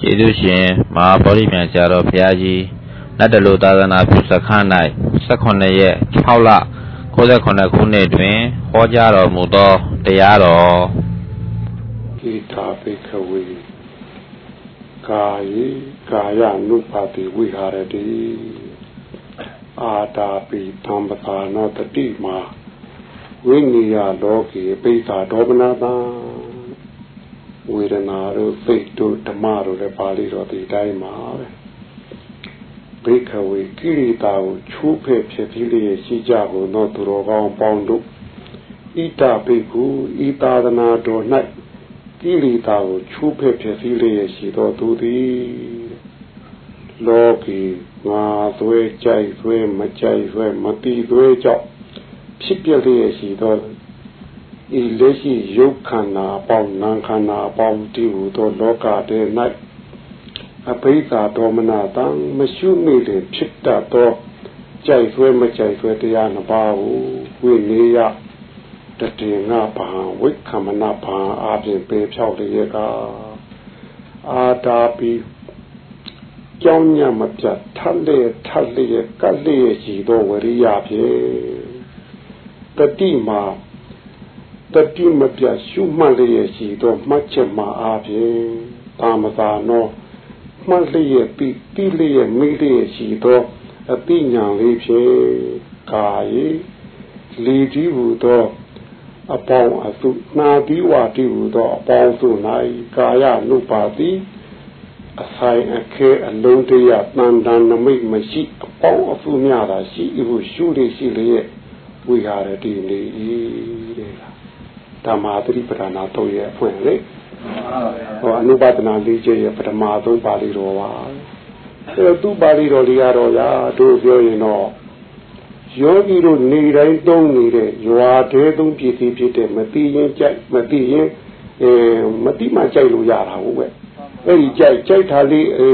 ကျေးဇူးရှင်မဟာဗောဓိမြတ်ဆရာတော်ဘုရားကြီးနတ်တလူသာသနာပြုစခန်း၌18ရက်6လ68ခုနှစ်တွင်ဟောကြားတော်မူသောတရားတော်ဣတာပိခဝေကာယေကာယ ानु ပါတိဝိဟာရတိအာတာပိသံပသာနောတတိမာဝိနိယလောကေပိသာဒောမနာတံ ဝေဒနာတို့စိတ်တို့ဓမ္မတို့လည်းပါဠိတော်ဒီတိုင်းမှာပဲဘိခဝေကိရိတာကိုချိုးဖဲ့ဖြစ်ပြီးလျက်ရှိကြကုန်သောသူတော်ကောင်းပေါင်းတို့ဣတဘိကုဤသာသနာတော်၌ကိရိတာကိုချိုးဖဲ့ဖြစ်ပြီးလျက်ရှိသောသူသည်လောကီငါသွဲကြိုက်သွဲမကြိုက်သွဲမတိသွဲကြောင့်ဖြစ်ပြလျက်ရှိသော ဤလက်ရှိရုပ်ခန္ဓာအပေါင်းနာမ်ခန္ဓာအပေါင်းတည်ဟူသောလောကတည်း၌အဘိဓါဒေါမနတံမရှုမိလေဖြစ်တတ်သောကြိုက်ဆွဲမကြိုက်ဆွဲတရားနှစ်ပါးကိုဝိနည်းယတတေငါဘာဝိခမနဘာအပြင်ပေဖြောက်လျက်ကအာတာပိကြောင်းညမပြတ်ထက်လေထက်လေကတ်လေရှိသောဝရိယဖြင့်တတိမာ တတိမပြရှုမှတ်လျက်ရှိသောမှတ်ချက်မှာအားဖြင့်သာမသာနောမှတ်လျက်ပြီးတိလျက်မိလျက်ရှိသောအတိညာလေးဖြင့်ကာယေလီတိဟူသောအပေါင်းအစုနာတိဝတိဟူသောအပေါင်းစု၌ကာယနုပါတိအဆိုင်အခဲအလုံးတရတန်တန်နမိတ်မရှိအပေါင်းအစုများတာရှိဟုရှုရရှိလျက်ဝိဟာရတိနေ၏တဲ့ ဓမ္မာသတိပဋ္ဌာနာသုံးရဲ့အဖွင့်လေဟောအနုပဒနာလေးချက်ရဲ့ပထမဆုံးပါဠိတော်ပါအဲသူပါဠိတော်လေးကတော့ရာတို့ပြောရင်တော့ယောဂီတို့နေတိုင်းသုံးနေတဲ့ရွာသေးသုံးပစ္စည်းဖြစ်တဲ့မတိရင်ကြိုက်မတိရင်အဲမတိမှကြိုက်လို့ရတာဟုတ်ပဲအဲ့ဒီကြိုက်ကြိုက်တာလေးအဲ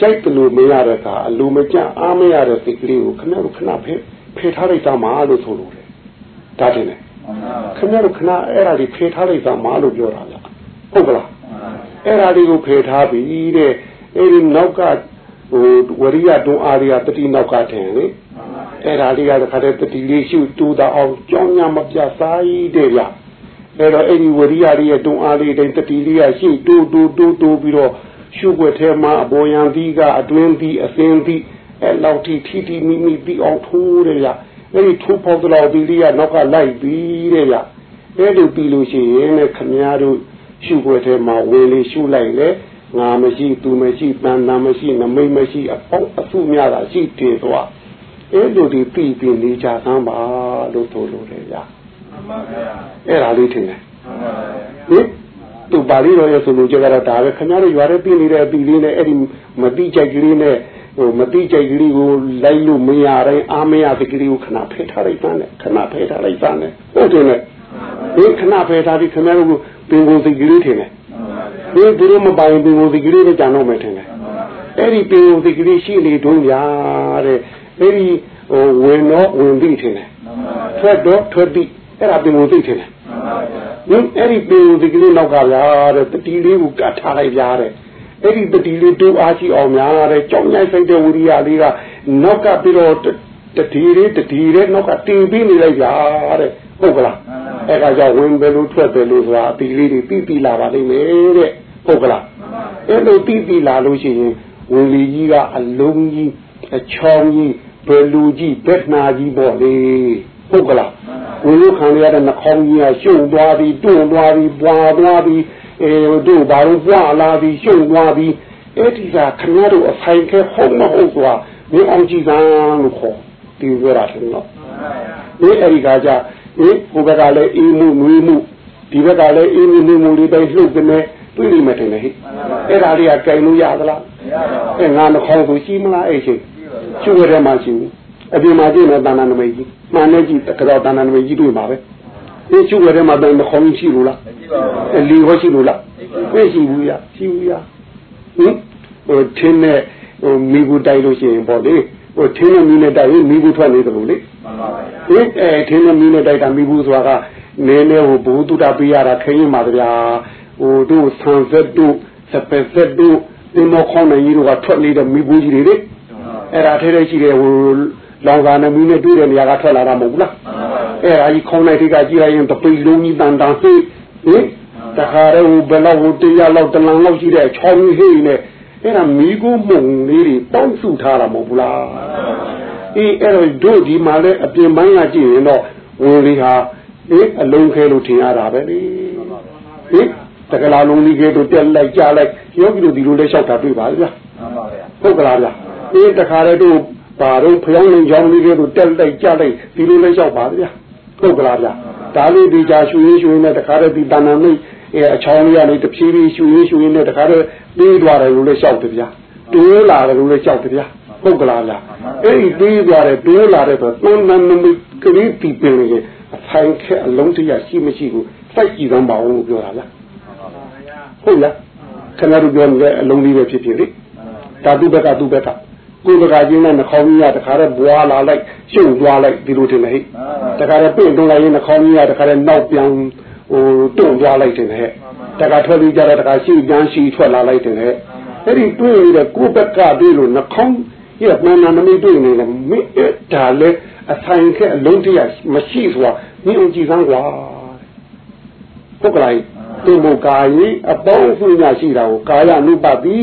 ကြိုက်တယ်လို့မရတဲ့အခါအလိုမကျအားမရတဲ့စိတ်ကလေးကိုခဏခဏဖယ်ဖယ်ထားလိုက်တာမှလို့ဆိုလို့တယ်ဒါတင်တယ် ခင်ဗျားတို့ခဏအဲ့ဒါလေးဖယ်ထားလိုက်တာမလို့ပြောတာလားဟုတ်ကလားအဲ့ဒါလေးကိုဖယ်ထားပြီတဲ့အဲ့ဒီနောက်ကဟိုဝရိယတွန်းအားရတတိနောက်ကထင်လေအဲ့ဒါလေးကတခါတည်းတတိလေးရှုတူတာအောင်ကြောင်းညာမပြစားရည်တဲ့ဗျအဲ့တော့အဲ့ဒီဝရိယလေးရဲ့တွန်းအားလေးတိုင်းတတိလေးကရှုတူတူတူတူပြီးတော့ရှုွက်ထဲမှာအပေါ်ယံသီးကအတွင်းသီးအစင်းသီးအဲ့လောက်ထိထိထိမိမိပြီးအောင်ထိုးတယ်ဗျ အဲ့ဒီထိုးပေါက်တော့ဒီလေးကနောက်ကလိုက်ပြီးတဲ့ဗျအဲ့လိုပြီးလို့ရှိရင်လည်းခမည်းတော်ရှုွယ်ထဲမှာဝင်လေရှုလိုက်လေငါမရှိသူမရှိတန်တာမရှိနမိတ်မရှိအပေါင်းအစုများတာရှိတယ်သွားအဲ့လိုဒီပြီးပြီးနေကြသမ်းပါလို့ဆိုလို့လေဗျာမှန်ပါဗျာအဲ့ဒါလေးထင်တယ်မှန်ပါဗျာဟင်သူပါဠိတော်ရဲ့ဆိုလို့ကြတော့ဒါပဲခင်ဗျားတို့ရွာထဲပြည်နေတဲ့အပီလေးနဲ့အဲ့ဒီမတိကြိုက်ကလေးနဲ့ ဟိုမတိကြိုက်ကလေးကိုလိုက်လို့မရတိုင်းအားမရတဲ့ကလေးကိုခဏဖယ်ထားလိုက်တာနဲ့ခဏဖယ်ထားလိုက်တာနဲ့ဟုတ်တယ်နဲ့ဒီခဏဖယ်ထားပြီးခင်ဗျားတို့ပင်ကိုစိတ်ကလေးထင်တယ်ဒီသူတို့မပိုင်ပင်ကိုစိတ်ကလေးနဲ့ကြံတော့မယ်ထင်တယ်အဲ့ဒီပင်ကိုစိတ်ကလေးရှိနေတုံးညာတဲ့အဲ့ဒီဟိုဝင်တော့ဝင်ပြီးထင်တယ်ထွက်တော့ထွက်ပြီးအဲ့ဒါပင်ကိုစိတ်ထင်တယ်ဟင်အဲ့ဒီပင်ကိုစိတ်ကလေးနောက်ကဗျာတဲ့တတိလေးကိုကတ်ထားလိုက်ဗျာတဲ့ အဲ့ဒီတတိလေးတိုးအားရှိအောင်များတဲ့ကြောင်းညိုက်ဆိုင်တဲ့ဝိရိယလေးကနောက်ကပြီးတော့တတိလေးတတိလေးနောက်ကတင်ပြီးနေလိုက်ကြတဲ့ဟုတ်ကလားအဲ့ဒါကြောင့်ဝင်ပဲလို့ထွက်တယ်လို့ဆိုတာအပီလေးတွေပြီးပြီးလာပါလိမ့်မယ်တဲ့ဟုတ်ကလားအဲ့လိုပြီးပြီးလာလို့ရှိရင်ဝင်လီကြီးကအလုံးကြီးအချောင်းကြီးဘယ်လူကြီးဘက်နာကြီးပေါ့လေဟုတ်ကလားဝင်လို့ခံရတဲ့နှာခေါင်းကြီးကရှုပ်သွားပြီးတွန့်သွားပြီးပွာသွားပြီး အဲတို့ဘာလို့ပွာလာပြီးရှုပ်သွားပြီးအဲ့ဒီကခင်ဗျားတို့အဆိုင်ခဲဟုတ်မဟုတ်ဆိုတာမင်းအောင်ကြည့်စမ်းလို့ခေါ်ဒီပြောတာတယ်နော်ဒီအဲ့ဒီကကြအေးဟိုဘက်ကလည်းအေးမှုနွေးမှုဒီဘက်ကလည်းအေးမှုနွေးမှုလေးတိုင်းလှုပ်ကနေတွေ့လိမ့်မယ်ထင်တယ်ဟိအဲ့ဒါလေးကကြိုင်လို့ရသလားမရပါဘူးအဲငါနှခေါင်းဆိုရှိမလားအဲ့ချိန်ကျုပ်ရဲမှာရှိဘူးအပြင်မှာကြည့်နေတဏ္ဍာနမိတ်ကြီးမှန်နေကြည့်ကတော့တဏ္ဍာနမိတ်ကြီးတွေ့မှာပဲ ဒီကျုပ်ရဲမှာတန်နှခေါင်းရှိလို့လားအလီဟောရှိလို့လားသိရှိဘူးရရှိဘူးရဟင်ဟိုထင်းနဲ့ဟိုမိဘူးတိုက်လို့ရှိရင်ပေါ့လေဟိုထင်းနဲ့မိနဲ့တိုက်ရင်မိဘူးထွက်နေတယ်လို့လေမှန်ပါပါဟင်အဲထင်းနဲ့မိနဲ့တိုက်တာမိဘူးဆိုတာကနည်းနည်းဟိုဘုသူတပေးရတာခင်းရင်ပါဗျာဟိုတို့ဆန်ဆက်တို့စပက်ဆက်တို့ဒီမောခေါင်းနိုင်ကြီးတို့ကထွက်နေတဲ့မိဘူးကြီးတွေလေအဲ့ဒါထဲထဲရှိတဲ့ဟိုလောင်စာနဲ့မီးနဲ့တွေ့တဲ့နေရာကထွက်လာတာမဟုတ်ဘူးလား အဲ့ဒါကြီးခေါင်းနိုင်ထိကကြည့်လိုက်ရင်တပိလုံးကြီးတန်တန်ဟိဟင်တခါတည်းဟိုဘယ်လောက်ဟိုတရားလောက်တလန်လောက်ရှိတဲ့ချောင်းကြီးဟိနေအဲ့ဒါမိကူးမုံလေးတွေတောင်းစုထားတာမဟုတ်ဘူးလားအေးအဲ့တော့တို့ဒီမှာလဲအပြင်ပိုင်းကကြည့်ရင်တော့ဝင်လေးဟာအေးအလုံးခဲလို့ထင်ရတာပဲလေဟင်တကလားလုံးလေးကဲတို့တက်လိုက်ကြလိုက်ယောဂီတို့ဒီလိုလဲလျှောက်တာတွေ့ပါဗျာဟုတ်ကလားဗျာအေးတခါတည်းတို့ပါတော့ဖျောင်းနေကြောင်းလေးကဲတို့တက်လိုက်ကြလိုက်ဒီလိုလဲလျှောက်ပါဗျာ ဟုတ်ကလားဗျာဒါလေးဒီကြရွှေရွှေနဲ့တခါတည်းဒီတဏ္ဍာမိတ်အဲအချောင်းလေးကနေတဖြည်းဖြည်းရွှေရွှေနဲ့တခါတည်းပြီးသွားတယ်လို့လဲလျှောက်တယ်ဗျာတိုးလာတယ်လို့လဲလျှောက်တယ်ဗျာဟုတ်ကလားဗျာအဲ့ဒီပြီးသွားတယ်တိုးလာတယ်ဆိုသုံးနံနမိတ်ကလေးတီပင်နေအဖိုင်ခက်အလုံးတရရှိမရှိကိုစိုက်ကြည့်သမ်းပါအောင်လို့ပြောတာဗျာဟုတ်လားခင်ဗျားတို့ပြောနေတဲ့အလုံးလေးပဲဖြစ်ဖြစ်လေဒါသူ့ဘက်ကသူ့ဘက်က ကိုယ်ဘက်ကချင်းနဲ့နှာခေါင်းကြီးကတခါတည်းဘွာလာလိုက်ရှုပ်သွားလိုက်ဒီလိုထင်တယ်ဟဲ့တခါတည်းပြင့်တွန်းလိုက်ရင်နှာခေါင်းကြီးကတခါတည်းနောက်ပြန်ဟိုတွန့်သွားလိုက်တယ်ဟဲ့တခါထွက်ပြီးကြတော့တခါရှိပြန်ရှိထွက်လာလိုက်တယ်ဟဲ့အဲ့ဒီတွေ့ရတဲ့ကိုယ်ဘက်ကတွေ့လို့နှာခေါင်းရဲ့မှန်မှန်နမိတ်တွေ့နေတယ်မင်းအဲ့ဒါလဲအဆိုင်ခက်အလုံးတရမရှိဆိုတာမြင်အောင်ကြည့်စမ်းကွာဟုတ်ကဲ့သူ့ဘုကာယီအပေါင်းအစုများရှိတာကိုကာယ ानु ပတိ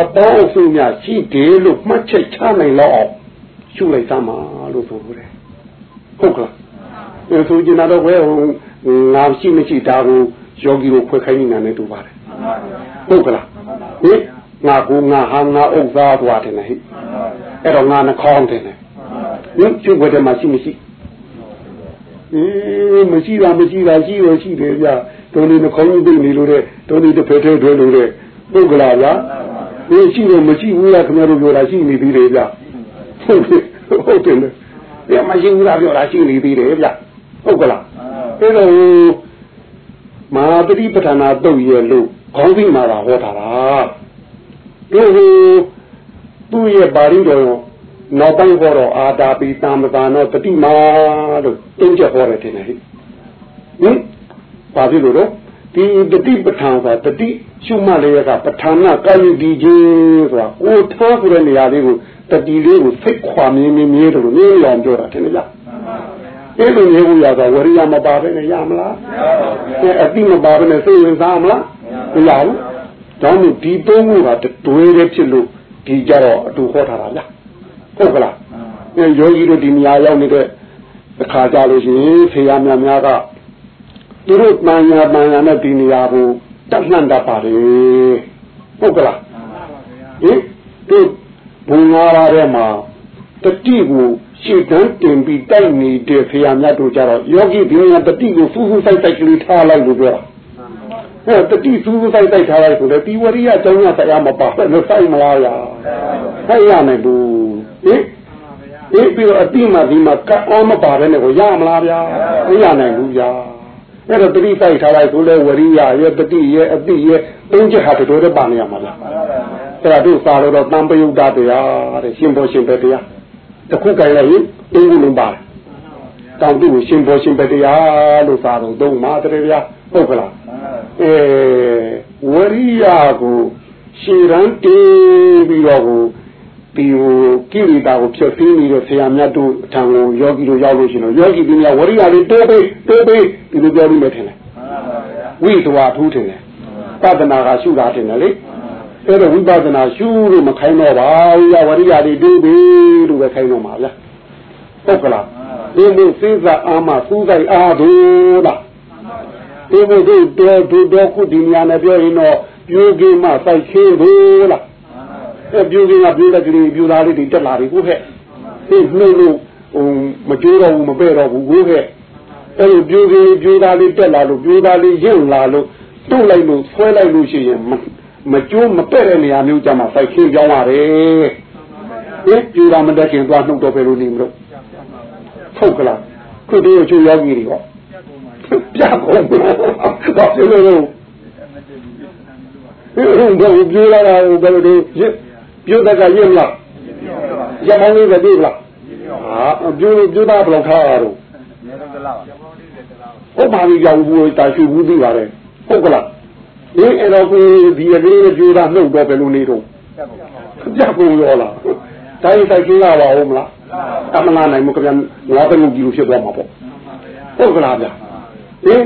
အပေါင်းအစုများရှိတယ်လို့မှတ်ချက်ချနိုင်တော့အောင်ရှုလိုက်သမှာလို့ဆိုလို့တယ်ဟုတ်ကဲ့အဲဆိုကျင်တော့ဘယ်ဟိုငါရှိမရှိဒါကိုယောဂီကိုခွဲခိုင်းနေတာနဲ့တူပါတယ်ဟုတ်ကလားဟင်ငါကူငါဟာငါဥစ္စာသွားတယ်နဲ့ဟိအဲ့တော့ငါနှခေါင်းတယ်နဲ့ဟင်ကျုပ်ဘယ်တည်းမှာရှိမရှိအေးမရှိတာမရှိတာရှိရရှိတယ်ဗျဒုံဒီနှခေါင်းကြီးသိနေလို့တဲ့ဒုံဒီတစ်ဖက်ထဲတွဲလို့တဲ့ပုတ်ကလာဗျာ ဒီရှိတယ်မရှိဘူးလားခင်ဗျားတို့ပြောတာရှိနေသေးတယ်ဗျဟုတ်တယ်ဟုတ်တယ်လေပြမရှိဘူးလားပြောတာရှိနေသေးတယ်ဗျဟုတ်ကလားအဲ့တော့မဟာပฏิပဌာနာတုတ်ရဲ့လို့ခေါင်းပြီးမှာဟောတာလားဒီဟိုသူ့ရဲ့ပါဠိတော်နောက်ပိုင်းဟောတော့အာတာပိတံပဒါနောတတိမာလို့တုံးချက်ဟောတယ်ထင်တယ်ဟိဟင်ဘာဖြစ်လို့တော့ ဒီတတိပဋ္ဌာန်ဆိုတာတတိရှုမှတ်လေးကပဋ္ဌာနာကာယဒီခြင်းဆိုတာကိုထားဆိုတဲ့နေရာလေးကိုတတိလေးကိုစိတ်ခွာမြင်းမြင်းမြဲတယ်လို့မြင်းလောင်ပြောတာထင်တယ်လားအဲ့လိုမျိုးကိုရတာဝရိယမပါဘဲနဲ့ရမလားမရပါဘူးအတိမပါဘဲနဲ့စိတ်ဝင်စားမလားမရဘူးဒါမှမဟုတ်ဒီသုံးခုကတွဲတဲ့ဖြစ်လို့ဒီကြတော့အတူဟောထားတာလားဟုတ်ကလားအဲယောဂီတို့ဒီနေရာရောက်နေတဲ့အခါကြလို့ရှိရင်ဖေရများများက သူတို့တန်ညာတန်ညာနဲ့ဒီနေရာကိုတတ်နှံ့တတ်ပါလေဟုတ်ကလားဟင်တို့ဘုံငါးပါးထဲမှာတတိကိုရှေ့တန်းတင်ပြီးတိုက်နေတဲ့ဖေရမြတ်တို့ကြတော့ယောဂီဒီညာတတိကိုစူးစူးဆိုင်တိုက်ကလေးထားလိုက်လို့ပြောတာဟဲ့တတိစူးစူးဆိုင်တိုက်ထားလိုက်ဆိုလေဒီဝရိယကျောင်းရတရားမပါလို့ဆိုင်မလားယာဆိုင်ရမယ်ဘူးဟင်ဒီပြီးတော့အတိမဒီမှာကအောင်မပါတဲ့နဲ့ကိုရမလားဗျာမရနိုင်ဘူးဗျာ အဲ့တော့တတိစိုက်ထားလိုက်ဆိုလဲဝရိယရဲ့တတိရဲ့အတိရဲ့သုံးချက်ဟာတို့တော့ပါနေရမှာလားအဲ့ဒါတို့စာလို့တော့တံပယုတ်တတရားတဲ့ရှင်ဘောရှင်ပဲတရားတခုကြိုင်လိုက်ရင်သုံးခုလုံးပါတယ်တောင်တူကိုရှင်ဘောရှင်ပဲတရားလို့စာတော့သုံးမှာတည်းဗျာဟုတ်ကလားအဲဝရိယကိုရှည်ရန်တေးပြီးတော့ကို ဒီဟိုကိရိတာကိုဖြတ်သိနေတဲ့ဆရာမြတ်တို့အထံကိုယောဂီတို့ရောက်လို့ရှိရင်ယောဂီဒီများဝရိယလေးတိုးပေးတိုးပေးဒီလိုပြောလို့မထင်နဲ့ဝိသဝထူးထင်တယ်ပဒနာကရှုတာထင်တယ်လေအဲ့တော့ဝိပဿနာရှုလို့မခိုင်းတော့ပါဘူးရဝရိယလေးတိုးပေးလို့ပဲခိုင်းတော့မှာဗျာဟုတ်ကလားဒီလိုစိစအာမစူးဆိုင်အားတို့လားဒီလိုတို့တော်တော်ခုဒီညာနဲ့ပြောရင်တော့ပြိုးကြီးမှစိုက်ခင်းဘူးလား အဲပြိုးကင်းကပြိုးလက်ကလေးပြိုးသားလေးတွေတက်လာပြီကိုခဲ့ဒီနှုတ်လို့ဟိုမကြိုးတော့ဘူးမပဲ့တော့ဘူးကိုခဲ့အဲလိုပြိုးကင်းပြိုးသားလေးတက်လာလို့ပြိုးသားလေးရင့်လာလို့တုတ်လိုက်လို့ဆွဲလိုက်လို့ရှိရင်မကြိုးမပဲ့တဲ့နေရာမျိုးကြမှာစိုက်ခင်းပြောင်းရတယ်ဒီပြိုးတာမတက်ခင်သွားနှုတ်တော့ပဲလို့နေမလို့ထုတ်ကလားခုတည်းချိုးယောဂီတွေဟောပြကုန်ဘာဖြစ်လို့လဲဟိုဘယ်ပြောလာတာဘယ်လိုဒီ ပြောတတ်ကရင့်လားရမောင်းလေးပဲပြေးလားဟာပြောပြောတာဘယ်လောက်ထားရတော့ဟုတ်ပါပြီကြောင်ဘူးတာရှိဘူးသိပါတယ်ဟုတ်ကလားဟဒီအဲ့တော့ကိုဒီအလေးနဲ့ကြိုးတာနှုတ်တော့ဘယ်လိုနေတော့ကြက်ကုန်ရောလားတိုင်းတိုက်ကျင်းလာပါဦးမလားအမနာနိုင်မကြမ်းငါးဘယ်လိုကြည့်လို့ဖြစ်သွားမှာပေါ့ဟုတ်ကလားဗျဟင်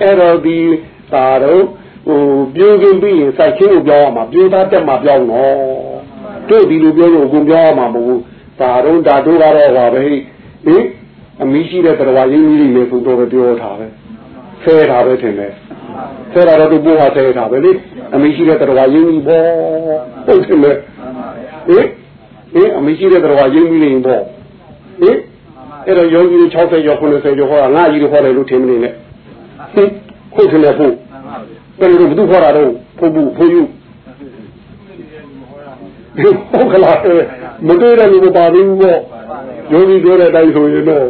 အဲ့တော့ဒီသာတော့ဟိုပြိုးကင်းပြီးရင်စိုက်ချင်းကိုပြောရမှာပြိုးသားတက်မှာပြောင်းတော့ တို့ဒီလိုပြောလို့ကိုပြောရမှာမဟုတ်ဘူးသာတော့ဒါတို့ကတော့ပါပဲဟင်အမီးရှိတဲ့တရားရင်းကြီးတွေဆိုတော့ပြောထားပဲဆဲတာပဲထင်တယ်ဆဲတာတော့သူပို့ဟာဆဲတာပဲလေအမီးရှိတဲ့တရားရင်းကြီးပေါ့ဟုတ်တယ်လေဟင်ဟင်အမီးရှိတဲ့တရားရင်းကြီးတွေပေါ့ဟင်အဲ့တော့ယောဂီတွေ60ကျော်90ကျော်ဟောတာငါကြီးတွေဟောတယ်လို့ထင်မနေနဲ့ဟင်ဟုတ်တယ်လေဖို့ဘယ်လိုဘယ်သူဟောတာတော့ဖို့ဘူးဖို့ယူ ဟုတ်ကလားမတွေ့တယ်လို့မပါဘူးပေါ့ယောဂီပြောတဲ့အတိုင်းဆိုရင်တော့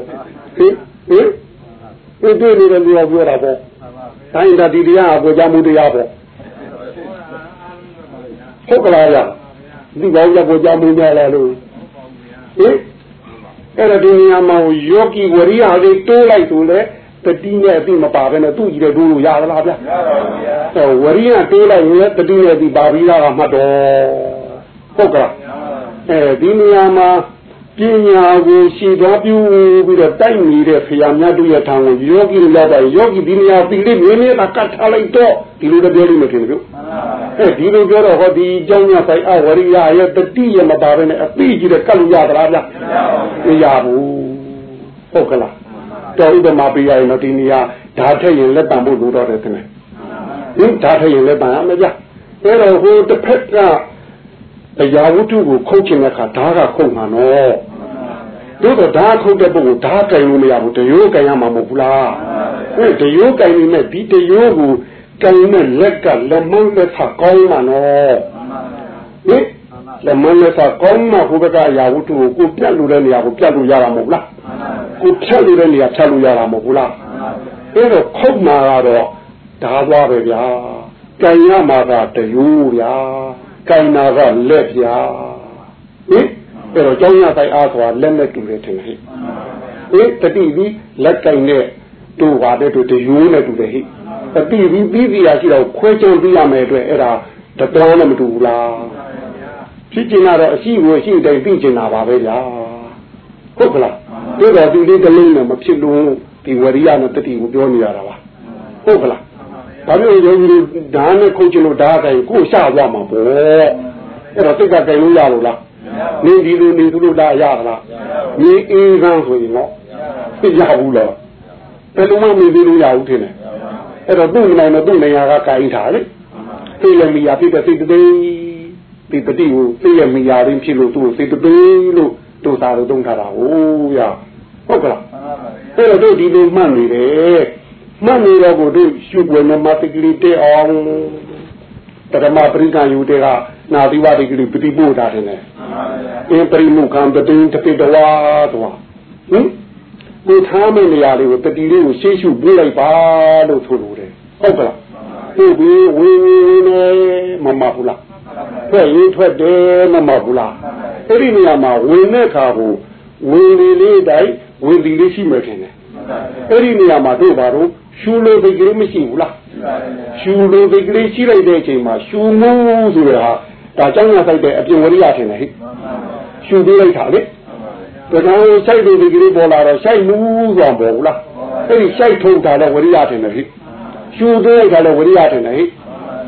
ဟင်ဟင်ဟင်တွေ့နေတယ်လို့ပြောတာပေါ့တိုင်းတာဒီတရားကိုကြမှုတရားပေါ့ဟုတ်ကလားဗျဒီကောင်းကြကိုကြမှုများလားလို့ဟင်အဲ့ဒါဒီနေရာမှာယောဂီဝရိယလေးတိုးလိုက်ဆိုလေတတိနဲ့အသိမပါဘဲနဲ့သူ့ကြီးတဲ့ဒိုးလို့ရသလားဗျာရပါဗျာဝရိယတိုးလိုက်ရင်တတိနဲ့အသိပါပြီးသားကမှတ်တော့ ဟုတ်ကဲ့အဲဒီနေရာမှာပညာကိုရှည်သွားပြုပြီးတော့တိုက်နေတဲ့ဆရာများတို့ရဲ့ထံကိုယောဂီလာတာယောဂီဒီနေရာတိလေးမြင်းမြင်းသာကတ်ထားလိုက်တော့ဒီလိုတော့ပြောလို့မဖြစ်ဘူးအဲဒီလိုပြောတော့ဟောဒီအကြောင်းညာဆိုင်အဝရိယရဲ့တတိယမပါဘဲနဲ့အပိကြီးတဲ့ကတ်လို့ရသလားဗျမရဘူးဟုတ်ကလားတော်ဥပမာပေးရရင်တော့ဒီနေရာဓာတ်ထက်ရင်လက်တံဖို့လိုတော့တယ်ခင်ဗျဟင်ဓာတ်ထက်ရင်လက်တံရမယ်ဗျအဲ့တော့ဟိုတစ်ဖက်က အရာဝတ္ထုကိုခုတ်ချင်တဲ့အခါဓာတ်ကခုတ်မှာနော်တို့တော့ဓာတ်ခုတ်တဲ့ပုဂ္ဂိုလ်ဓာတ်ကင်လို့မရဘူးတရိုးကင်ရမှာမဟုတ်ဘူးလားဟဲ့တရိုးကင်နေမဲ့ဒီတရိုးကိုကင်မဲ့လက်ကလက်မလက်ဖကောင်းမှာနော်ဟင်လက်မလက်ဖကောင်းမှာဘုဘကအရာဝတ္ထုကိုကိုပြတ်လို့တဲ့နေရာကိုပြတ်လို့ရတာမဟုတ်လားကိုဖြတ်လို့တဲ့နေရာဖြတ်လို့ရတာမဟုတ်ဘူးလားအဲ့တော့ခုတ်မှာကတော့ဓာသွားပဲဗျာကင်ရမှာကတရိုးဗျာ ကင်နာကလက်ဗျာဟင်အဲ့တော့ကျောင်းရဆိုင်အားဆိုတာလက်နဲ့တူတယ်ထင်တယ်ဟိဟင်တတိပြီးလက်ကင်နဲ့တူပါတယ်တူတရိုးနဲ့တူတယ်ဟိတတိပြီးပြီးပြရရှိတော့ခွဲကြုံပြရမယ်အတွက်အဲ့ဒါတတော်နဲ့မတူဘူးလားဖြစ်ကျင်တာတော့အရှိကိုရှိတိုင်းသိကျင်တာပါပဲဗျာဟုတ်ကလားတို့တော့ဒီလေးကလေးနဲ့မဖြစ်လို့ဒီဝရိယနဲ့တတိကိုပြောနေရတာပါဟုတ်ကလား ဒါမျိုးယောဂီဓာတ်နဲ့ခုတ်ချလို့ဓာတ်တိုင်းကိုရှာသွားမှာပေါ့အဲ့တော့စိတ်ကကြိုင်လို့ရလို့လားနေဒီလိုနေသူလို့ဒါရလားနေအေးကန်းဆိုရင်တော့သိရဘူးလားဘယ်လိုမှနေသေးလို့ရဘူးထင်တယ်အဲ့တော့သူ့နိုင်တော့သူ့နေရာကကြိုင်ထားလေသိရမီယာဖြစ်တဲ့စိတ်တည်းဒီတတိကိုသိရမီယာရင်းဖြစ်လို့သူ့စိတ်တည်းလို့တို့သာတို့တုံးထားတာဟုတ်ရဟုတ်ကလားအဲ့တော့တို့ဒီလိုမှတ်နေတယ် မှတ်နေတော့ကိုတို့ရှုွယ်နဲ့မတကလေးတဲ့အောင်ပရမပရိကံယူတဲ့ကနာသီဝတိကလေးပฏิပို့တာတယ်အင်းပရိမုခံတတိတပိတဝါတော့ဟင်ဒီထားမယ့်နေရာလေးကိုတတိလေးကိုရှေ့ရှုပေးလိုက်ပါလို့ဆိုလိုတယ်ဟုတ်ကလားဒီဒီဝင်းဝင်းနေမမဘူးလားထွက်ရင်ထွက်တယ်မမဘူးလားအဲ့ဒီနေရာမှာဝင်တဲ့ခါကိုဝင်လေလေးတိုင်းဝင်ဒီလေးရှိမယ်ထင်တယ်အဲ့ဒီနေရာမှာတို့ဘာလို့ ရှူလို့ဒီကလေးမရှိဘူးလားရှူလို့ဒီကလေးရှိလိုက်တဲ့အချိန်မှာရှူမှုဆိုတာဒါကြောင့်ရဆိုင်တဲ့အပြင်ဝရိယထင်တယ်ဟိရှူပေးလိုက်တာလေဒါကြောင့်စိုက်လို့ဒီကလေးပေါ်လာတော့စိုက်မှုဆိုတာပေါ်ဘူးလားအဲ့ဒီစိုက်ထုံတာလည်းဝရိယထင်တယ်ဟိရှူပေးလိုက်တာလည်းဝရိယထင်တယ်ဟိ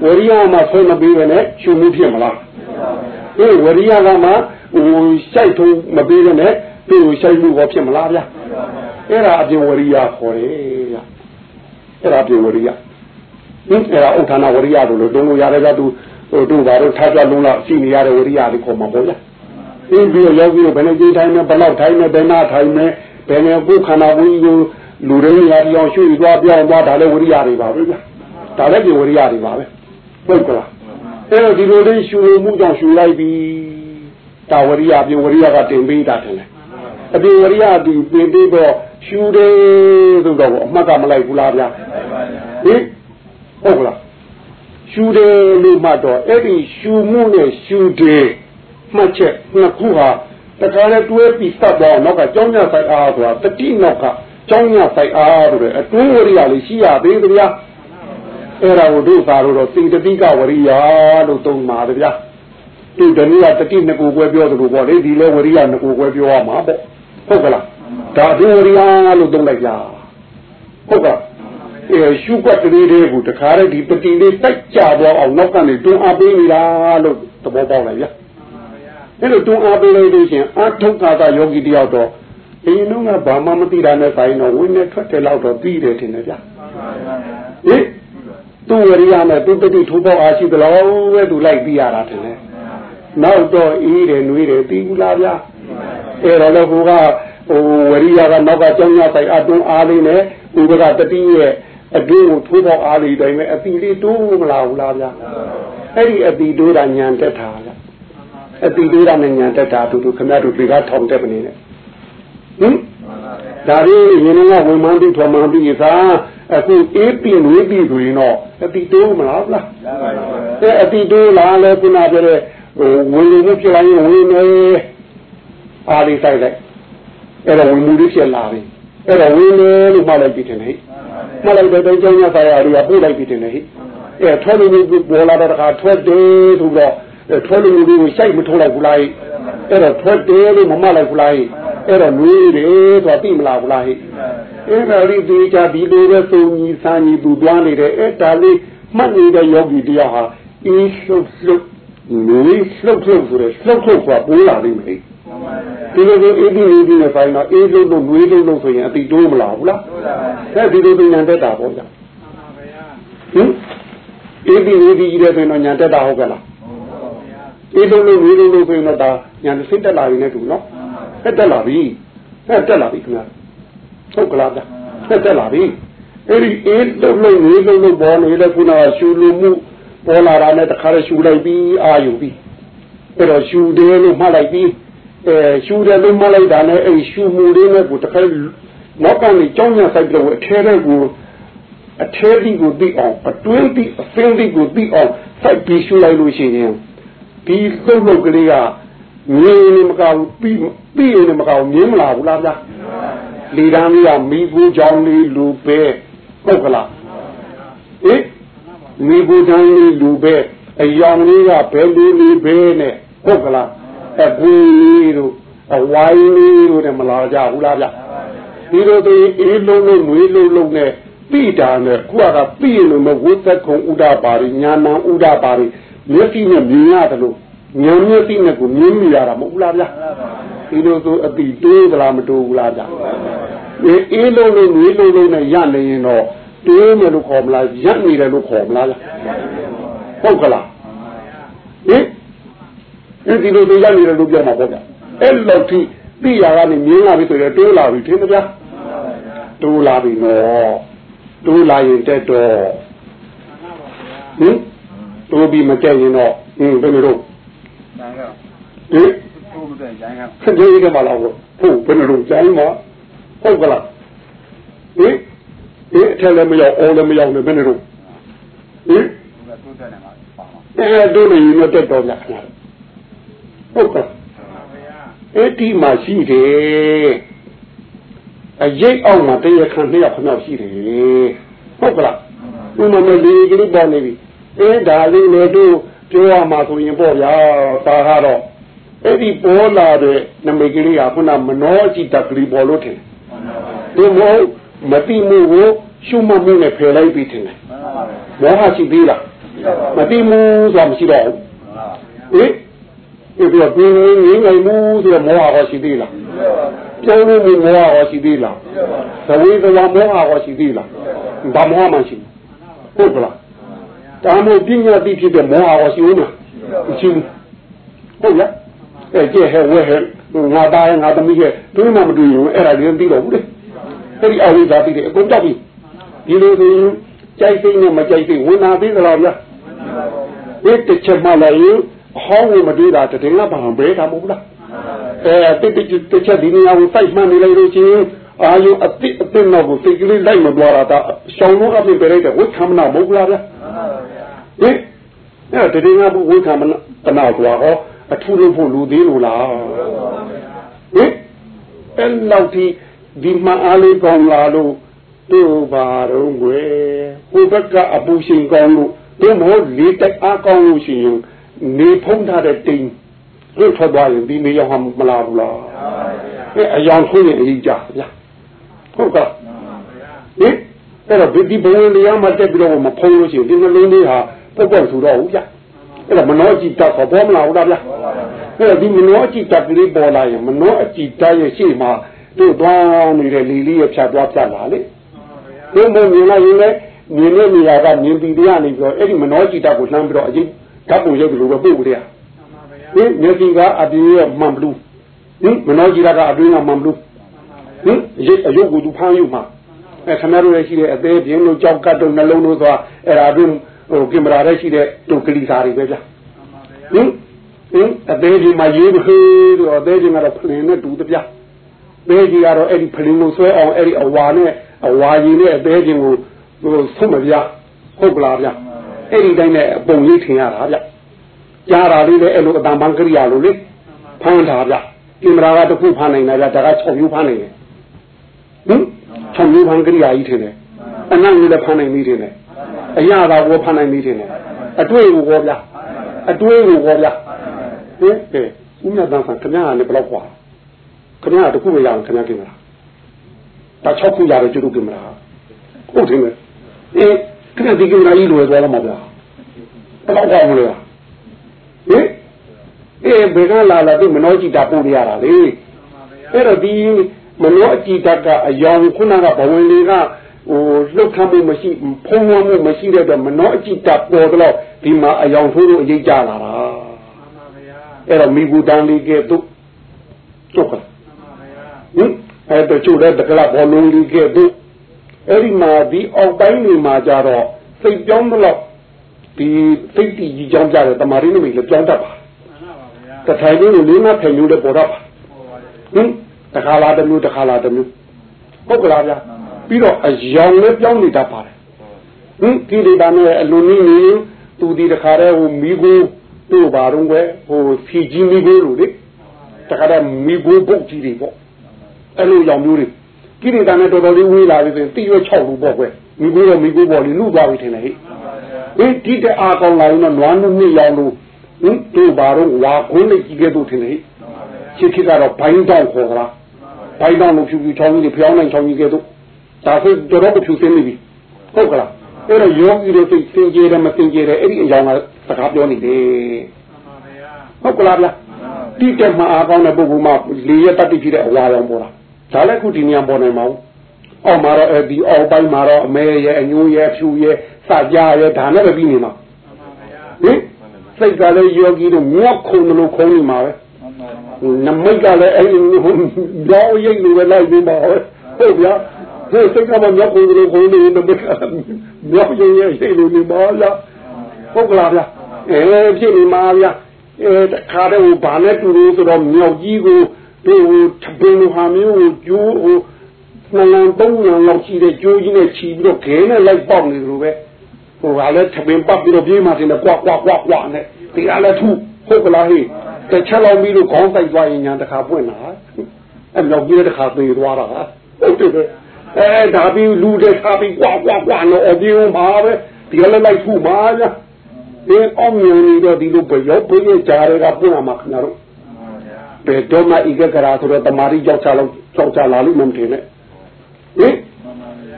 ဝရိယမှာဆွဲမပေးဘဲနဲ့ရှူမှုဖြစ်မလားအေးဝရိယကမှဟိုစိုက်ထုံမပေးဘဲနဲ့သူ့ကိုစိုက်မှုဘောဖြစ်မလားဗျာအဲ့ဒါအပြင်ဝရိယခေါ်တယ်ဗျ အဲ့ဒါအပြင်ဝရိယဟင်းအဲ့ဒါဥထာဏဝရိယလို့တုံးလို့ရတယ်ဗျာသူဟိုတို့ဘာလို့ထားကြလုံးလောက်ရှိနေရတဲ့ဝရိယလေးခေါ်မှာပေါ့ဗျာအင်းပြီးရောက်ပြီးဘယ်နဲ့ကြိတိုင်းနဲ့ဘယ်လောက်ထိုင်နဲ့ဘယ်နာထိုင်နဲ့ဘယ်နဲ့ကိုယ်ခန္ဓာကိုယ်ကိုလူတွေရာပြောင်းရွှေ့သွားပြောင်းသွားဒါလည်းဝရိယတွေပါပဲဗျာဒါလည်းပြင်ဝရိယတွေပါပဲဟုတ်ကလားအဲ့တော့ဒီလိုလေးရှူမှုကြောင့်ရှူလိုက်ပြီတာဝရိယပြင်ဝရိယကတင်ပေးတာတယ်အပြင်ဝရိယဒီပြင်ပေးတော့ရှူတယ်ဆိုတော့အမှတ်ကမလိုက်ဘူးလားဗျာ ဟင်ဟုတ်ကလားရှူတယ်လို့မှတော့အဲ့ဒီရှူမှုနဲ့ရှူတယ်မှတ်ချက်နှစ်ခုဟာတခါလဲတွဲပြီးစပ်တော့နောက်ကကြောင်းညဆိုင်အားဆိုတာတတိနောက်ကကြောင်းညဆိုင်အားဆိုတဲ့အတွင်းဝရိယလေးရှိရသေးသဗျာဟအဲ့ဒါကိုတို့သာလို့တော့စိတတိကဝရိယလို့သုံးပါတယ်ဗျာဒီတနည်းကတတိနှစ်ကိုကွဲပြောသလိုပေါ့လေဒီလဲဝရိယနှစ်ကိုကွဲပြောရမှာပေါ့ဟုတ်ကလားဒါဒီဝရိယလို့သုံးလိုက်ကြဟုတ်ကဲ့အဲ ရှုွက်ကလေးတွေကိုတခါတည်းဒီပတိလေးတိုက်ကြတော့အောင်နောက်ကနေတွန်းအားပေးနေတာလို့သဘောပေါက်လိုက်ဗျာအဲ့လိုတွန်းအားပေးလိုက်လို့ရှင်အထုက္ခတာယောဂီတယောက်တော့အင်းတို့ကဘာမှမသိတာနဲ့ဆိုင်တော့ဝင်းနဲ့ထွက်တယ်လို့တော့ပြီးတယ်ထင်တယ်ဗျာဟင်သူဝရိယနဲ့သူတတိထိုးပေါက်အားရှိသလားပဲသူလိုက်ပြီးရတာထင်တယ်နောက်တော့အေးတယ်နှွေးတယ်ပြီးဘူးလားဗျာအဲ့တော့လည်းဟိုကဟိုဝရိယကနောက်ကကြောင်းရဆိုင်အတွန်းအားလေးနဲ့ဥပကတတိရဲ့ အတွင်းကိုထိုးပေါက်အားလေးတိုင်းပဲအပီလေးတိုးမလာဘူးလားဗျာအဲ့ဒီအပီတိုးတာညံတက်တာဗျာအပီတိုးတာနဲ့ညံတက်တာတူတူခမရတို့ဒီကထောင်တက်မနေနဲ့ဟင်ဒါလေးရင်းနှီးကဝင်မှန်းပြီးထွန်မှန်းပြီးသာအခုအေးပြင်းဝေးပြီးဆိုရင်တော့အပီတိုးမလားဗျာအဲ့အပီတိုးလာလဲခုနပြောတဲ့ဟိုဝင်လို့ဖြစ်လာရင်ဝင်နေအားလေးတိုက်လိုက်အဲ့တော့ဝင်မှုလေးဖြစ်လာပြီအဲ့တော့ဝင်နေလို့မှလိုက်ပြီးတယ်ဟိ မှလိုက်တဲ့တိုင်းကျောင်းရဆရာတွေကပို့လိုက်ပြီးတယ်ဟိအဲထွက်လို့ပေါ်လာတဲ့အခါထွက်တယ်ဆိုတော့ထွက်လို့ဒီကိုရှိုက်မထိုးလိုက်ဘူးလားအဲ့တော့ထွက်တယ်လို့မမလိုက်ဘူးလားအဲ့တော့နွေးတယ်ဆိုတော့သိမလားဘူးလားဟိအဲ့ဒါလေးဒီကြဒီလိုပဲစုံကြီးစမ်းကြီးသူတွားနေတယ်အဲ့ဒါလေးမှတ်နေတဲ့ယောဂီတရားဟာအေးလှုပ်လှုပ်နွေးလှုပ်လှုပ်ဆိုတဲ့လှုပ်လှုပ်ဆိုတာပိုးလာလိမ့်မယ် ဒီလိုလိုအေးဒီအေးဒီနဲ့ဆိုင်တော့အေးလုံးလုံးနွေးလုံးလုံးဆိုရင်အတိတိုးမလာဘူးလားအဲ့ဒီလိုပညာတက်တာပေါ့ဗျာဟင်အေးဒီအေးဒီကြီးတဲ့ဆိုရင်တော့ညာတက်တာဟုတ်ကဲ့လားအေးလုံးလုံးနွေးလုံးလုံးဆိုရင်တော့ဒါညာစိတ်တက်လာပြီနဲ့တူနော်တက်တက်လာပြီတက်တက်လာပြီခင်ဗျာဟုတ်ကလားဗျာတက်တက်လာပြီအဲ့ဒီအေးလုံးလုံးနွေးလုံးလုံးပေါ်နေတဲ့ခုနကရှူလူမှုပေါ်လာတာနဲ့တခါတည်းရှူလိုက်ပြီးအာယူပြီးအဲ့တော့ရှူတယ်လို့မှတ်လိုက်ပြီး အဲရှူတယ်လို့မလိုက်တာနဲ့အဲ့ရှူမှုလေးနဲ့ကိုတခါနောက်ကနေကြောင်းညဆိုင်လို့အထဲထဲကိုအထဲဒီကိုသိအောင်အတွင်းဒီအဖင်းဒီကိုသိအောင်စိုက်ပြီးရှူလိုက်လို့ရှိရင်ဒီလှုပ်လှုပ်ကလေးကငြင်းနေမကောင်းပြီးပြီးနေမကောင်းမြင်မလားဘူးလားဗျာလေတန်းလေးကမိဘူးကြောင်းလေးလူပဲဟုတ်ကလားဟင်မိဘူးကြောင်းလေးလူပဲအယောင်လေးကဘယ်လိုလေးပဲနဲ့ဟုတ်ကလား အကွေးတို့အဝိုင်းလေးတို့နဲ့မလာကြဘူးလားဗျဒီလိုတည်းအေးလုံးလုံးငွေလုံးလုံးနဲ့ပိတာနဲ့ခုကပိလို့မဝိသက်ခုံဥဒပါရိညာဏဥဒပါရိမျက်စိနဲ့မြင်ရတယ်လို့ဉာဏ်မျက်စိနဲ့ကိုမြင်မိရတာမဟုတ်လားဗျဒီလိုဆိုအတိတိုးသလားမတိုးဘူးလားဗျအေးအေးလုံးလုံးငွေလုံးလုံးနဲ့ရနေရင်တော့တိုးမယ်လို့ခေါ်မလားရက်နေတယ်လို့ခေါ်မလားဟုတ်ကလားဟင်အဲ ဒီလိုသိရနေတယ်လို့ပြောမှာပေါ့ဗျအဲ့လောက်ထိသိရကနေမြင်လာပြီဆိုတော့တိုးလာပြီထင်မလားတိုးလာပြီနော်တိုးလာရင်တက်တော့ဟင်တိုးပြီးမတက်ရင်တော့ဟင်းဘယ်လိုလုပ်ဟင်တိုးမတက်ရင်ကခက်ကြီးကမလာဘူးဟုတ်ဘယ်လိုလုပ်ကျိုင်းမဟုတ်ကလားဟင်ဟင်အထက်လည်းမရောက်အော်လည်းမရောက်နဲ့ဘယ်လိုလုပ်ဟင်တိုးတက်နေမှာပါအဲတိုးနေရင်တက်တော့ဗျာခင်ဗျာ ဟုတ်ကဲ့အဲ့ဒီမှာရှိတယ်အရေးအောက်မှာတရခန့်နှစ်ယောက်ခဏရှိတယ်ဟုတ်ကလားဥမမလေးကလေးပေါ်နေပြီအဲဒါလေးလေတို့ပြောရမှာဆိုရင်ပေါ့ဗျာဒါကတော့အဲ့ဒီပေါ်လာတဲ့နမိတ်ကလေးကခုနမနောအကြည့်တက်ကလေးပေါ်လို့ထင်တယ်ဒီမို့မတိမှုကိုရှုမှတ်မှုနဲ့ဖယ်လိုက်ပြီးထင်တယ်မောဟရှိသေးလားမတိမှုဆိုတာမရှိတော့ဘူးဟင် ဒီပြပြင်းငင်းငိုင်မှုဆိုတော့မောဟဟောရှိသေးလားကျောင်းလို့မောဟဟောရှိသေးလားသဝေသဝမောဟဟောရှိသေးလားဘာမောဟမှရှိဟုတ်ကလားတာမို့ပညာသိဖြစ်တဲ့မောဟဟောရှိဦးမလားမရှိဘူးဟုတ်လားအဲကြည့်ဟဲ့ဝဲဟဲ့ငါသားရဲ့ငါသမီးရဲ့တွေးမှမတွေးရင်အဲ့ဒါလည်းပြီးတော့ဘူးလေအဲ့ဒီအဝိဇ္ဇာပြီးတယ်အကုန်တောက်ပြီဒီလိုဆိုရင်ကြိုက်စိတ်နဲ့မကြိုက်စိတ်ဝင်နာသေးသလားဗျာဒီတစ်ချက်မှလည်းယူ အဟောင်းကိုမတွေးတာတည်ငါဘာဘဲတာမဟုတ်လားအဲတိတိတစ်ချက်ဒီနေရာကိုစိုက်မှန်းနေလိုက်လို့ချင်းအာယုအတိအသိတော့ကိုစိတ်ကလေးလိုက်မသွားတာရှောင်းလို့အပြင်ပြလိုက်တဲ့ဝိသမနာမဟုတ်လားဗျာဟင်အဲတည်ငါဘုဝိသမနာတနာသွားဟောအထူးလို့ဖို့လူသေးလို့လားဟင်အဲ့လောက်ဒီဒီမှအားလေးကောင်းလာလို့တို့ပါတော့ွယ်ဟိုဘက်ကအပူရှင်ကောင်းလို့တို့မဟုတ်လေတက်အားကောင်းလို့ရှိရင် နေဖုံးထားတဲ့တိမ်လွတ်ထွက်သွားရင်ဒီနေရောက်မှမလာဘူးလားအဲအယောင်ဆိုးရင်အကြီးကြဗျာဟုတ်ကဲ့ဟင်အဲ့တော့ဒီဘဝင်လေးရမှတက်ပြီးတော့မဖုံးလို့ရှိရင်ဒီနှလုံးလေးဟာပုတ်ပုတ်ဆိုတော့ဟုတ်ဗျာအဲ့ဒါမနောကြည်တက်ခေါ်ပေါ်မလာဘူးလားဗျာအဲ့တော့ဒီမနောကြည်တက်ကလေးပေါ်လာရင်မနောအကြည်တက်ရဲ့ရှေ့မှာတို့သွားနေတဲ့လီလေးရဖြတ်သွားဖြတ်လာလေဘုံဘုံမြင်လိုက်ရင်လည်းမြင်တဲ့နေရာကမြင်ပြီးတရားနေပြီးတော့အဲ့ဒီမနောကြည်တက်ကိုလှမ်းပြီးတော့အကြီး ဓာတ်ပုံရုပ်လိုပဲပို့ကြရဟင်မျက်စိကအပြည့်ရဲ့မှန်ဘလူးဟင်မနောကြည်တက်ကအပြည့်ကမှန်ဘလူးဟင်ရုပ်အယုတ်ကိုသူဖမ်းယူမှာအဲခဏတို့ရဲ့ရှိတဲ့အသေးပြင်းလို့ကြောက်ကတ်တို့နှလုံးတို့ဆိုတာအဲ့ဒါအတွင်းဟိုကင်မရာရဲ့ရှိတဲ့တုတ်ကလေးစားတွေပဲဗျဟင်ဟင်အသေးကြီးမှာရေးခေးတော့အသေးကြီးကတော့ဖလင်းနဲ့တူတပြသေးကြီးကတော့အဲ့ဒီဖလင်းကိုဆွဲအောင်အဲ့ဒီအဝါနဲ့အဝါကြီးနဲ့အသေးကြီးကိုဟိုဆုံးမပြဟုတ်ကလားဗျ အဲ့ဒီတိုင်းနဲ့ပုံရိပ်ထင်ရတာဗျကြားတာလေးလည်းအဲ့လိုအတန်ပန်းကရိယာလိုလေဖမ်းတာဗျကင်မရာကတစ်ခုဖမ်းနိုင်တာဗျဒါက6မျိုးဖမ်းနိုင်တယ်ဟင်6မျိုးဖမ်းကရိယာကြီးထင်တယ်အနံ့ကြီးလည်းဖမ်းနိုင်ပြီထင်တယ်အရာသာကိုဖမ်းနိုင်ပြီထင်တယ်အတွေ့ကိုဟောဗျအတွေ့ကိုဟောဗျဟင်ကဲဦးမြတ်တန်းဆန်ခင်ဗျားကလည်းဘယ်တော့กว่าခင်ဗျားကတခုပဲရအောင်ခင်ဗျားကင်မရာဒါ6ခုရတယ်ကျွတ်ကင်မရာဟုတ်တယ်အေး ခင်ဗျားဒီကင်မရာကြီးလိုရသွားတော့မှာဗျာဘယ်တော့กว่าမလဲဟင်အေးဘယ်ကလာလာဒီမနောကြည်တာပို့ရတာလေအဲ့တော့ဒီမနောအကြည်တတ်ကအယောင်ခုနကဘဝင်လေးကဟိုလှုပ်ခမ်းမှုမရှိဖုံးဝမ်းမှုမရှိတဲ့အတွက်မနောအကြည့်တပ်ပေါ်တော့ဒီမှာအယောင်ထိုးလို့အရေးကြလာတာအဲ့တော့မိဘူတန်လေးကဲ့သို့ကျုပ်ကဟင်အဲ့တော့ကျုပ်လည်းတကလားဘောလုံးလေးကဲ့သို့ အဲ့ဒီမှာဒီအောက်ပိုင်းနေမှာကြတော့စိတ်ပြောင်းတော့ဒီစိတ်တည်ကြီးကြောင်းကြတယ်တမာရင်းမိလည်းပြောင်းတတ်ပါတထိုင်လေးကိုလေးမဖယ်မျိုးလည်းပေါ်တော့ပါဟင်တခါလာတစ်မျိုးတခါလာတစ်မျိုးဟုတ်ကလားဗျာပြီးတော့အယောင်လည်းပြောင်းနေတတ်ပါတယ်ဟင်ကိလေသာနဲ့အလိုနည်းနေသူဒီတခါတည်းဟိုမိကိုတို့ပါတော့ကွယ်ဟိုဖြီကြီးမိကိုလို့လေတခါတည်းမိကိုပုတ်ကြီးတွေပေါ့အဲ့လိုရောင်မျိုးတွေ ကိလေသာနဲ့တော်တော်လေးဝေးလာပြီဆိုရင်တိရွက်6လို့ပေါ့ကွယ်မိကိုတော့မိကိုပေါ့လေလူသွားပြီထင်တယ်ဟဲ့ဟင်ဒီတအားကောင်းလာရင်တော့နွားနုနှစ်ရောင်လို့ဟင်တို့ပါတော့ဝါခွင်းလေးကြီးကဲ့သို့ထင်တယ်ဟဲ့ချစ်ခိကတော့ဘိုင်းတောင်ခေါ်ကြလားဘိုင်းတောင်လို့ဖြူဖြူချောင်းကြီးတွေဖျောင်းနိုင်ချောင်းကြီးကဲ့သို့ဒါဆိုတော်တော်ဖြူစင်းနေပြီဟုတ်ကလားအဲ့တော့ယောဂီတွေစိတ်စင်ကြယ်တယ်မစင်ကြယ်တယ်အဲ့ဒီအကြောင်းကစကားပြောနေတယ်ဟုတ်ကလားဗျာတိတက်မှာအားကောင်းတဲ့ပုဂ္ဂိုလ်မှလေရတတ်တိဖြစ်တဲ့အဝါရောင်ပေါ်တာ ဒါလည်းခုဒီနေရာပေါ်နိုင်မှာဘူးအောက်မှာတော့အဲဒီအောက်ပိုင်းမှာတော့အမဲရဲ့အညိုးရဲ့ဖြူရဲ့စကြရဲ့ဒါနဲ့ပဲပြီးနေမှာဟင်စိတ်ကလည်းယောဂီတို့မြောက်ခုံလို့ခုံနေမှာပဲနမိတ်ကလည်းအဲ့ဒီရောရိတ်လိုပဲလိုက်နေပါဟုတ်ဗျာဟဲ့စိတ်ကမှမြောက်ကုန်လို့ကုန်နေတယ်မြောက်ရင်ရဲ့စိတ်လိုနေပါလားဟုတ်ကလားဗျအဲဖြစ်နေမှာဗျအဲတခါတည်းဟိုဘာနဲ့တူလို့ဆိုတော့မြောက်ကြီးကို ဒီဟိုထပင်းလိုဟာမျိုးကိုကျိုးဟိုနှလန်သုံးလန်လောက်ရှိတဲ့ကျိုးကြီးနဲ့ခြီးပြီးတော့ခဲနဲ့လိုက်ပေါက်နေတယ်လို့ပဲဟိုကလည်းထပင်းပတ်ပြီးတော့ပြေးမှတင်တယ်ကွာကွာကွာကွာနဲ့ဒီကလည်းထုဟုတ်ကလားဟေးတစ်ချက်လောက်ပြီးလို့ခေါင်းဆိုင်သွားရင်ညာတခါပွင့်လာအဲမြောက်ကြီးတခါသေးသွားတာဟုတ်တယ်အဲဒါပြီးလူတွေထားပြီးကွာကွာကွာလို့အပြေးမှာပဲဒီကလည်းလိုက်ထုမှာညာဒီအောင်မြင်နေတော့ဒီလိုဘယောဘရဲ့ကြားတွေကပွင့်လာမှာခင်ဗျားတို့ ဘယ်တော့မှဤကကရာဆိုတော့တမာရီကြောက်ချလောက်ကြောက်ချလာလို့မထင်နဲ့ဟင်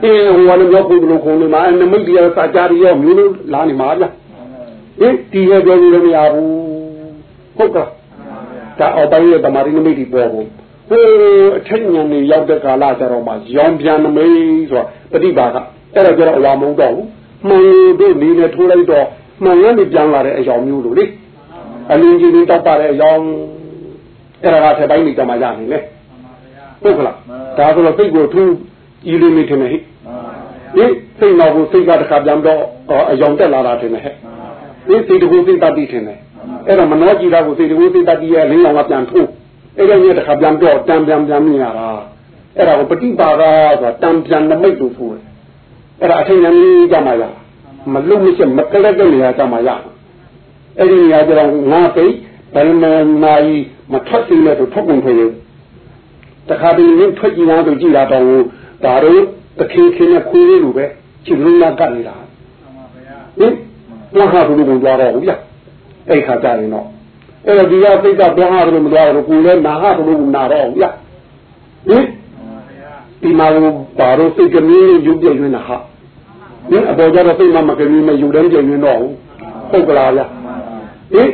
အေးဟိုကလည်းရောက်ဖို့လို့ခုံနေမှာနမိတ်တရားစာကြရရောမျိုးလို့လာနေမှာဗျဟင်ဒီရဲ့ပြောလို့လည်းမရဘူးဟုတ်ကဲ့ဒါအောက်ပိုင်းရဲ့တမာရီနမိတ်ဒီပေါ်ဘူးဟိုအထက်ဉာဏ်နေရောက်တဲ့ကာလကျတော့မှရောင်ပြန်နမိတ်ဆိုတာပฏิပါကအဲ့ဒါကျတော့အဝါမဟုတ်တော့ဘူးမှန်တို့နေနဲ့ထိုးလိုက်တော့မှန်ရနေပြန်လာတဲ့အယောင်မျိုးလို့လေအလင်းကြီးလေးတောက်ပါတဲ့အယောင် အဲ့ဒါကထက်ပိုင်းနေကြမှာရနေလေဟုတ်ကလားဒါဆိုတော့စိတ်ကိုထူးကြီးလေးနေထင်တယ်ဟိဟိစိတ်တော်ကိုစိတ်ကတခါပြန်တော့အယောင်တက်လာတာထင်တယ်ဟဲ့ဒီစိတ်တကူစိတ်တတိထင်တယ်အဲ့တော့မနှောကြည့်တာကိုစိတ်တကူစိတ်တတိရဲ့လင်းအောင်ကပြန်ထိုးအဲ့ဒါကြီးတခါပြန်တော့တံပြန်ပြန်မြင်ရတာအဲ့ဒါကိုပฏิပါဒဆိုတာတံပြန်နမိတ်လို့ဆိုတယ်အဲ့ဒါအထင်ဉာဏ်ကြီးကြမှာရမလုံမရှိမကလက်တဲ့နေရာကြမှာရအဲ့ဒီနေရာကျတော့ငါသိ ဘယ်မှာနိုင်မထွက်သေးလဲဆိုထုတ်ကုန်ထွက်ရတခါတည်းရင်းထွက်ကြည့်လားဆိုကြည့်တာတော့ဒါတို့တခင်ခင်နဲ့ခွေးလေးလိုပဲချစ်လုံးလာကတ်နေတာဟင်ဘုရားဘုလိုမသွားတော့ဘူးဗျအဲ့ခါကြရင်တော့အဲ့တော့ဒီကစိတ်ကဘုရားဘုလိုမသွားတော့ကိုယ်လည်းနာဟဘုလိုမနာတော့ဘူးဗျဟင်ဒီမှာဘာလို့စိတ်ကမင်းရုပ်ပြည့်နေတာဟာဟင်အပေါ်ကြတော့စိတ်မမကမင်းမယူတယ်ပြည့်နေတော့ဟုတ်ကလားဗျဟင်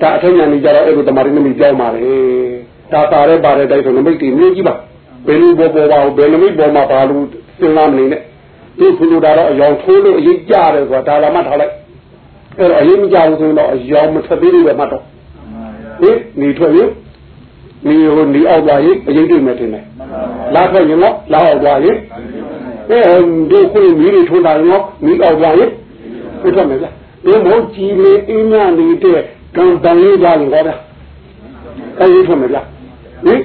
ဒါအထက်ညာနေကြတော့အဲ့လိုတမာရီနမိပြောင်းပါလေဒါပါရဲပါရဲတိုက်ဆိုနမိတ်တီမျိုးကြီးပါဘယ်လိုပေါ်ပေါ်ပါဘယ်နမိတ်ပေါ်မှာပါလို့စဉ်းစားမနေနဲ့ဒီဖလူတာတော့အယောင်ထိုးလို့အရေးကြတယ်ဆိုတာဒါလာမှထားလိုက်အဲ့တော့အရေးမကြဘူးဆိုရင်တော့အယောင်မထပ်သေးလို့ပဲမှတ်တော့ဟင်နေထွက်ရင်နေဟိုနေအောက်သွားရင်အရေးတွေ့မယ်ထင်တယ်လာထွက်ရင်တော့လာအောက်သွားရင်အဲဒီခုမီးတွေထိုးတာရောမီးအောက်သွားရင်ပြတ်မယ်ဗျဒီမို့ကြည်လေအင်းညနေတဲ့ ကံတန်လေးကြရင်ဟောဗျအဲရေးထွက်မယ်ဗျဟင်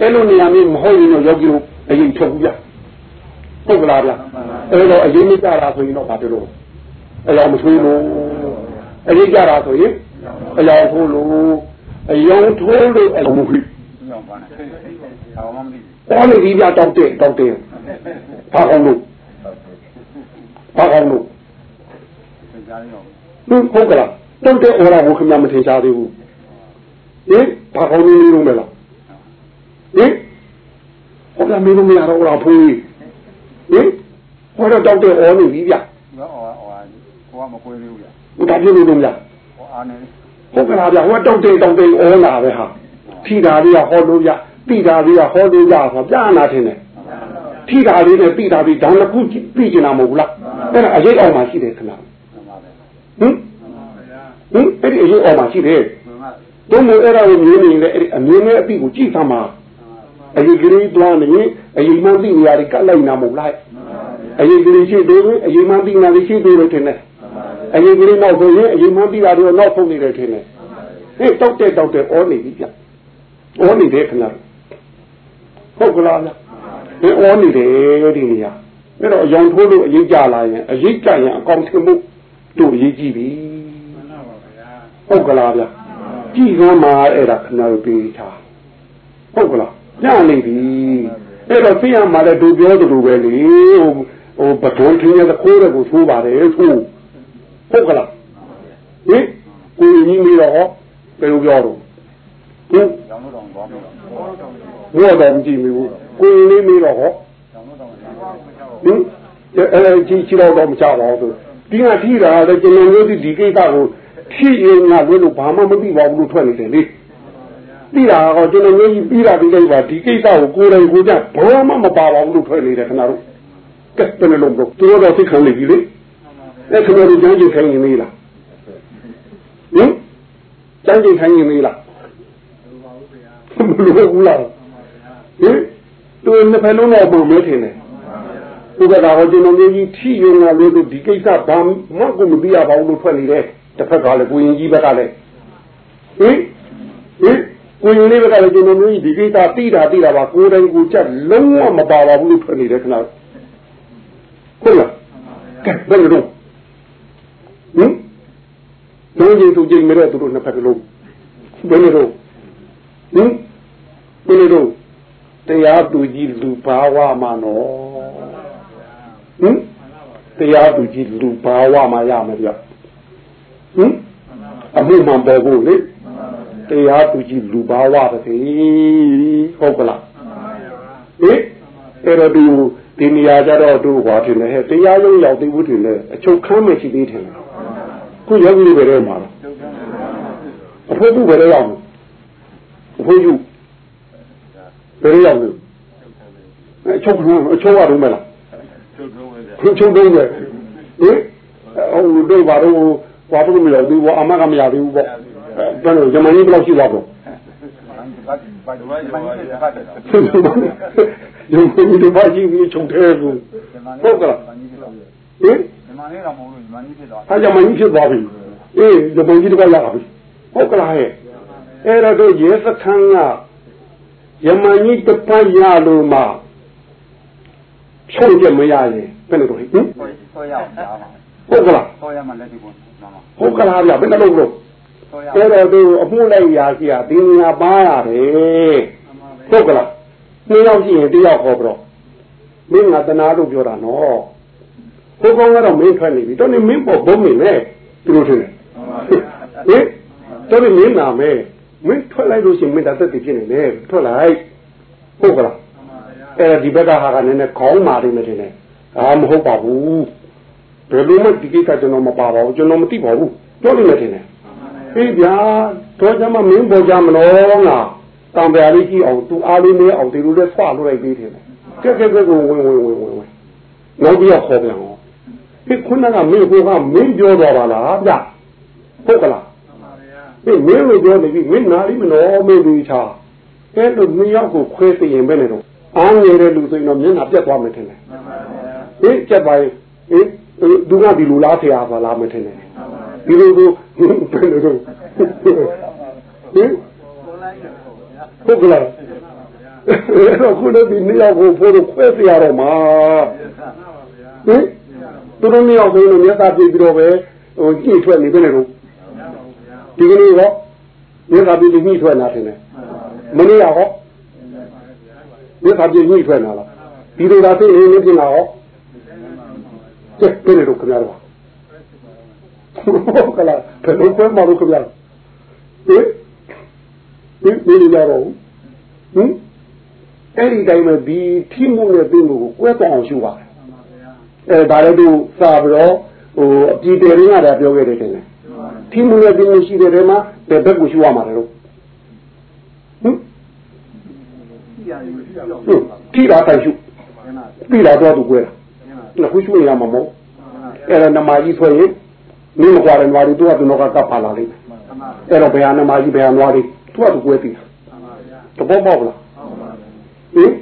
အဲ့လိုနေရာမျိုးမဟုတ်ရင်တော့ယောဂီတို့အရင်ထွက်ဘူးဗျဟုတ်ကလားဗျအဲ့တော့အရင်မကြတာဆိုရင်တော့ဘာဖြစ်လို့အယောင်မထွေးလို့အရင်ကြတာဆိုရင်အယောင်ထိုးလို့အယောင်ထိုးလို့အယောင်မခွေးပေါ်နေပြီဗျတောက်တဲ့တောက်တဲ့ဘာကောင်းလို့ဘာကောင်းလို့ဟုတ်ကလား တောက်တဲ့အော်လာကိုခင်ဗျမထင်ရှားသေးဘူးဟင်ဘာကောင်းလို့လုံးမလားဟင်ဟောလာမင်းတို့မရတော့လားဖိုးဟင်ဟောတော့တောက်တဲ့အော်နေပြီဗျဟောဟောဟောမကွေးသေးဘူးဗျဟိုဒါပြလို့လုံးဗျဟောအားနေဟုတ်ကလားဗျဟောတောက်တဲ့တောက်တဲ့အော်လာပဲဟာထိတာလေးကဟောလို့ဗျတိတာလေးကဟောလို့ရဆိုပြနာထင်တယ်ထိတာလေးနဲ့တိတာပြီးဒါနှစ်ခုပြီးကျင်တာမဟုတ်ဘူးလားအဲ့ဒါအရေးအောင်မှရှိတယ်ခဏဟင် ဟင်အဲ့ဒီအရေးအောင်မှရှိတယ်ဘုံမအဲ့ဒါကိုမြင်နေလေအဲ့ဒီအမြင်နဲ့အပြီးကိုကြည့်သမှာအရေးကလေးတွားနေအရေးမှန်းသိနေရတယ်ကတ်လိုက်နာမဟုတ်လားအရေးကလေးရှိသေးဘူးအရေးမှန်းသိနေတယ်ရှိသေးတယ်ထင်တယ်အရေးကလေးနောက်ဆိုရင်အရေးမှန်းသိတာတွေနောက်ဆုံးနေတယ်ထင်တယ်ဟေးတောက်တဲ့တောက်တဲ့ဩနေပြီဗျဩနေတယ်ခဏဟုတ်ကလားဗျဒီဩနေတယ်ဒီနေရာအဲ့တော့အယောင်ထိုးလို့အရေးကြလာရင်အရေးကြရင်အကောင်ထင်မှုတို့အရေးကြည့်ပြီ ဟုတ်ကလားဗျကြည့်ကမ်းမှာအဲ့ဒါခဏပြေးထားဟုတ်ကလားညနေပြီအဲ့တော့သိရမှာလဲတို့ပြောသလိုပဲလေဟိုဟိုပထုံးထင်းရဲ့ခိုးတဲ့ကိုသိုးပါတယ်သိုးဟုတ်ကလားဟင်ကိုကြီးမိတော့ဘယ်လိုပြောတော့ဟင်ရောင်းတော့ကောင်းတော့ဘောတော်မကြည့်မိဘူးကိုရင်လေးမိတော့ဟောဟင်အဲကြည့်ကြည့်တော့တော့မချပါဘူးဒီကထိတာလည်းကျွန်တော်မျိုးဒီကိစ္စကို ထိရင်ငါလို့လို့ဘာမှမသိပါဘူးလို့ထွက်နေတယ်လေပြီးတာတော့ကျွန်တော်မျိုးကြီးပြီးတာပြီးလိုက်ပါဒီကိစ္စကိုကိုယ်တိုင်ကိုယ်ကြဘာမှမပါပါဘူးလို့ထွက်နေတယ်ခဏတို့ကဲတနေ့လုံးတော့သူတော့သိခံနေပြီလေအဲ့ခင်ဗျားတို့ကြမ်းကြိတ်ခိုင်းနေသေးလားဟင်ကြမ်းကြိတ်ခိုင်းနေသေးလားမလို့ဘူးလားဟင်သူနှစ်ဖက်လုံးတော့ပုံမဲထင်တယ်သူကဒါဟောကျွန်တော်မျိုးကြီးထိရုံကလို့ဒီကိစ္စဘာမှကိုမသိရပါဘူးလို့ထွက်နေတယ် တစ်ဖက်ကလည်းကိုရင်ကြီးဘက်ကလည်းဟင်ဟင်ကိုရင်လေးဘက်ကလည်းကျွန်တော်မျိုးကြီးဒီကိစ္စသိတာသိတာပါကိုယ်တိုင်ကိုချက်လုံးဝမပါပါဘူးလို့ထွက်နေတယ်ခဏဟုတ်လားကဲဘယ်လိုဟင်တို့ကြီးသူကြိမ်မဲ့သူတို့နှစ်ဖက်လုံးဘယ်လိုဟင်ဘယ်လိုတရားသူကြီးလူဘာဝမှာနော်ဟင်တရားသူကြီးလူဘာဝမှာရမယ်ဗျ ဟင်အမှုမှန်ပေါ်ဖို့လေတရားသူကြီးလူဘာဝတည်းဟုတ်ကလားဟင်အဲ့တော့ဒီဒီနေရာကြတော့တို့ဟောတယ်လေတရားရုံးရောက်သေးဘူးထင်တယ်အချုပ်ခမ်းမရှိသေးတယ်ခုယောဂီတွေပဲမှာအဖို့ဘူးပဲရောက်အဖို့ယူဘယ်ရောက်လို့အချုပ်ကအချုပ်ရတော့မလားချုပ်တော့ပဲဟင်ဟိုတို့ဘာလို့ ဘာလို့မရောက်သေးဘူးအမကမရသေးဘူးပေါ့ဘယ်လိုဂျမန်ကြီးဘယ်လောက်ရှိသွားတော့ယုံကြည်ဒီဘာကြီးကြီးချုပ်တယ်ဘူးဟုတ်ကလားဟင်ဂျမန်လေးတော့မဟုတ်လို့ဂျမန်ကြီးဖြစ်သွားအဲဂျမန်ကြီးဖြစ်သွားပြီအေးဂျမန်ကြီးတကရပါပြီဟုတ်ကလားဟဲ့အဲ့တော့ရဲစခန်းကယမန်ကြီးတပတ်ရလို့မှချုပ်ပြမရရင်ဘယ်လိုတော့ဟင်ဆောရအောင်ကြားပါဟုတ်ကလားဆောရမှလက်ဒီပေါ် ဟုတ်ကလားဗျဘယ်လိုလုပ်လို့အဲ့တော့သူအမှုလိုက်ရာရှိတာဒီညာပါရတယ်ဟုတ်ကလားနှစ်ယောက်ရှိရင်တယောက်ခေါ်ပြီးတော့ဟင်မင်းငါတနာလို့ပြောတာနော်ဟိုကောင်ကတော့မင်းထွက်နေပြီတော့နေမင်းပေါ်ဘုံနေလေသူတို့ထင်တယ်ဟင်တော့နေမင်းနာမဲမင်းထွက်လိုက်လို့ရှိရင်မင်းတသက်တည်ဖြစ်နေတယ်ထွက်လိုက်ဟုတ်ကလားအဲ့ဒီဘက်ကဟာကနည်းနည်းခေါင်းမာနေတယ်ထင်တယ်အာမဟုတ်ပါဘူး ဘယ်လိုမှဒီကိစ္စကျွန်တော်မပါပါဘူးကျွန်တော်မသိပါဘူးပြောလို့မထင်နဲ့အေးဗျာတော့ကျမမင်းပေါ်ကြမလို့ငါတံပြားလေးကြည့်အောင်သူအားလေးနေအောင်ဒီလိုလဲဆွလို့လိုက်သေးတယ်ကဲကဲကဲဝင်ဝင်ဝင်ဝင်ဝင်နောက်ပြီးခေါ်ပြန်အောင်ဒီခုနကမင်းကမင်းပြောတော်ပါလားဗျဟုတ်ကလားဒီမင်းလိုပြောနေပြီမင်းနာလိမလို့မေးပြီးချာအဲ့လိုမင်းရောက်ကိုခွဲသိရင်ပဲနေတော့အားငယ်တဲ့လူဆိုရင်တော့မျက်နှာပြတ်သွားမယ်ထင်တယ်ဟင်ကြက်ပါရင်ဟင် သူကဒီလူလားဆရာပါလားမထင်နဲ့ဒီလိုကိုဘယ်လိုတော့ဟင်ဟုတ်ကလားအဲ့တော့ခုလည်းဒီနှစ်ယောက်ကိုဖို့လို့ခွဲပြရတော့မှာဟင်သူတို့နှစ်ယောက်ဆိုရင်မျက်သာပြပြီးတော့ပဲဟိုကြည့်ထွက်နေပဲလေတော့ဒီကနေ့တော့မျက်သာပြပြီးညှိထွက်လာတယ်မနေ့ကဟောမျက်သာပြညှိထွက်လာလားဒီလိုသာသိရင်လည်းပြင်လာဟော ကျက်ပြနေတော့ခင်ဗျားတို့ဟုတ်ကလားဘယ်လိုပဲမလို့ခင်ဗျားဟင်ဒီဒီကြတော့ဟင်အဲ့ဒီတိုင်းမှာဒီထိမှုနဲ့သိမှုကိုကွဲသွားအောင်ရှုပါတယ်အဲဒါလည်းသူစာပြီးတော့ဟိုအပြည်တယ်ရင်းကလည်းပြောခဲ့တယ်တင်တယ်ထိမှုနဲ့သိမှုရှိတဲ့ထဲမှာဘယ်ဘက်ကိုရှုရမှာလဲလို့ဟင်ထိတာတိုင်ရှုပြီးလာတော့သူကွဲတာ နှစ်ခုရှိရမှာမဟုတ်အဲ့ဒါနမကြီးဆိုရင်မင်းမကွာတယ်နွားတွေသူကသူတော့ကကပ်ပါလာလိမ့်မယ်အဲ့တော့ဘယ်ဟာနမကြီးဘယ်ဟာနွားတွေသူကသူကွဲပြီတဘောပေါက်လားဟင်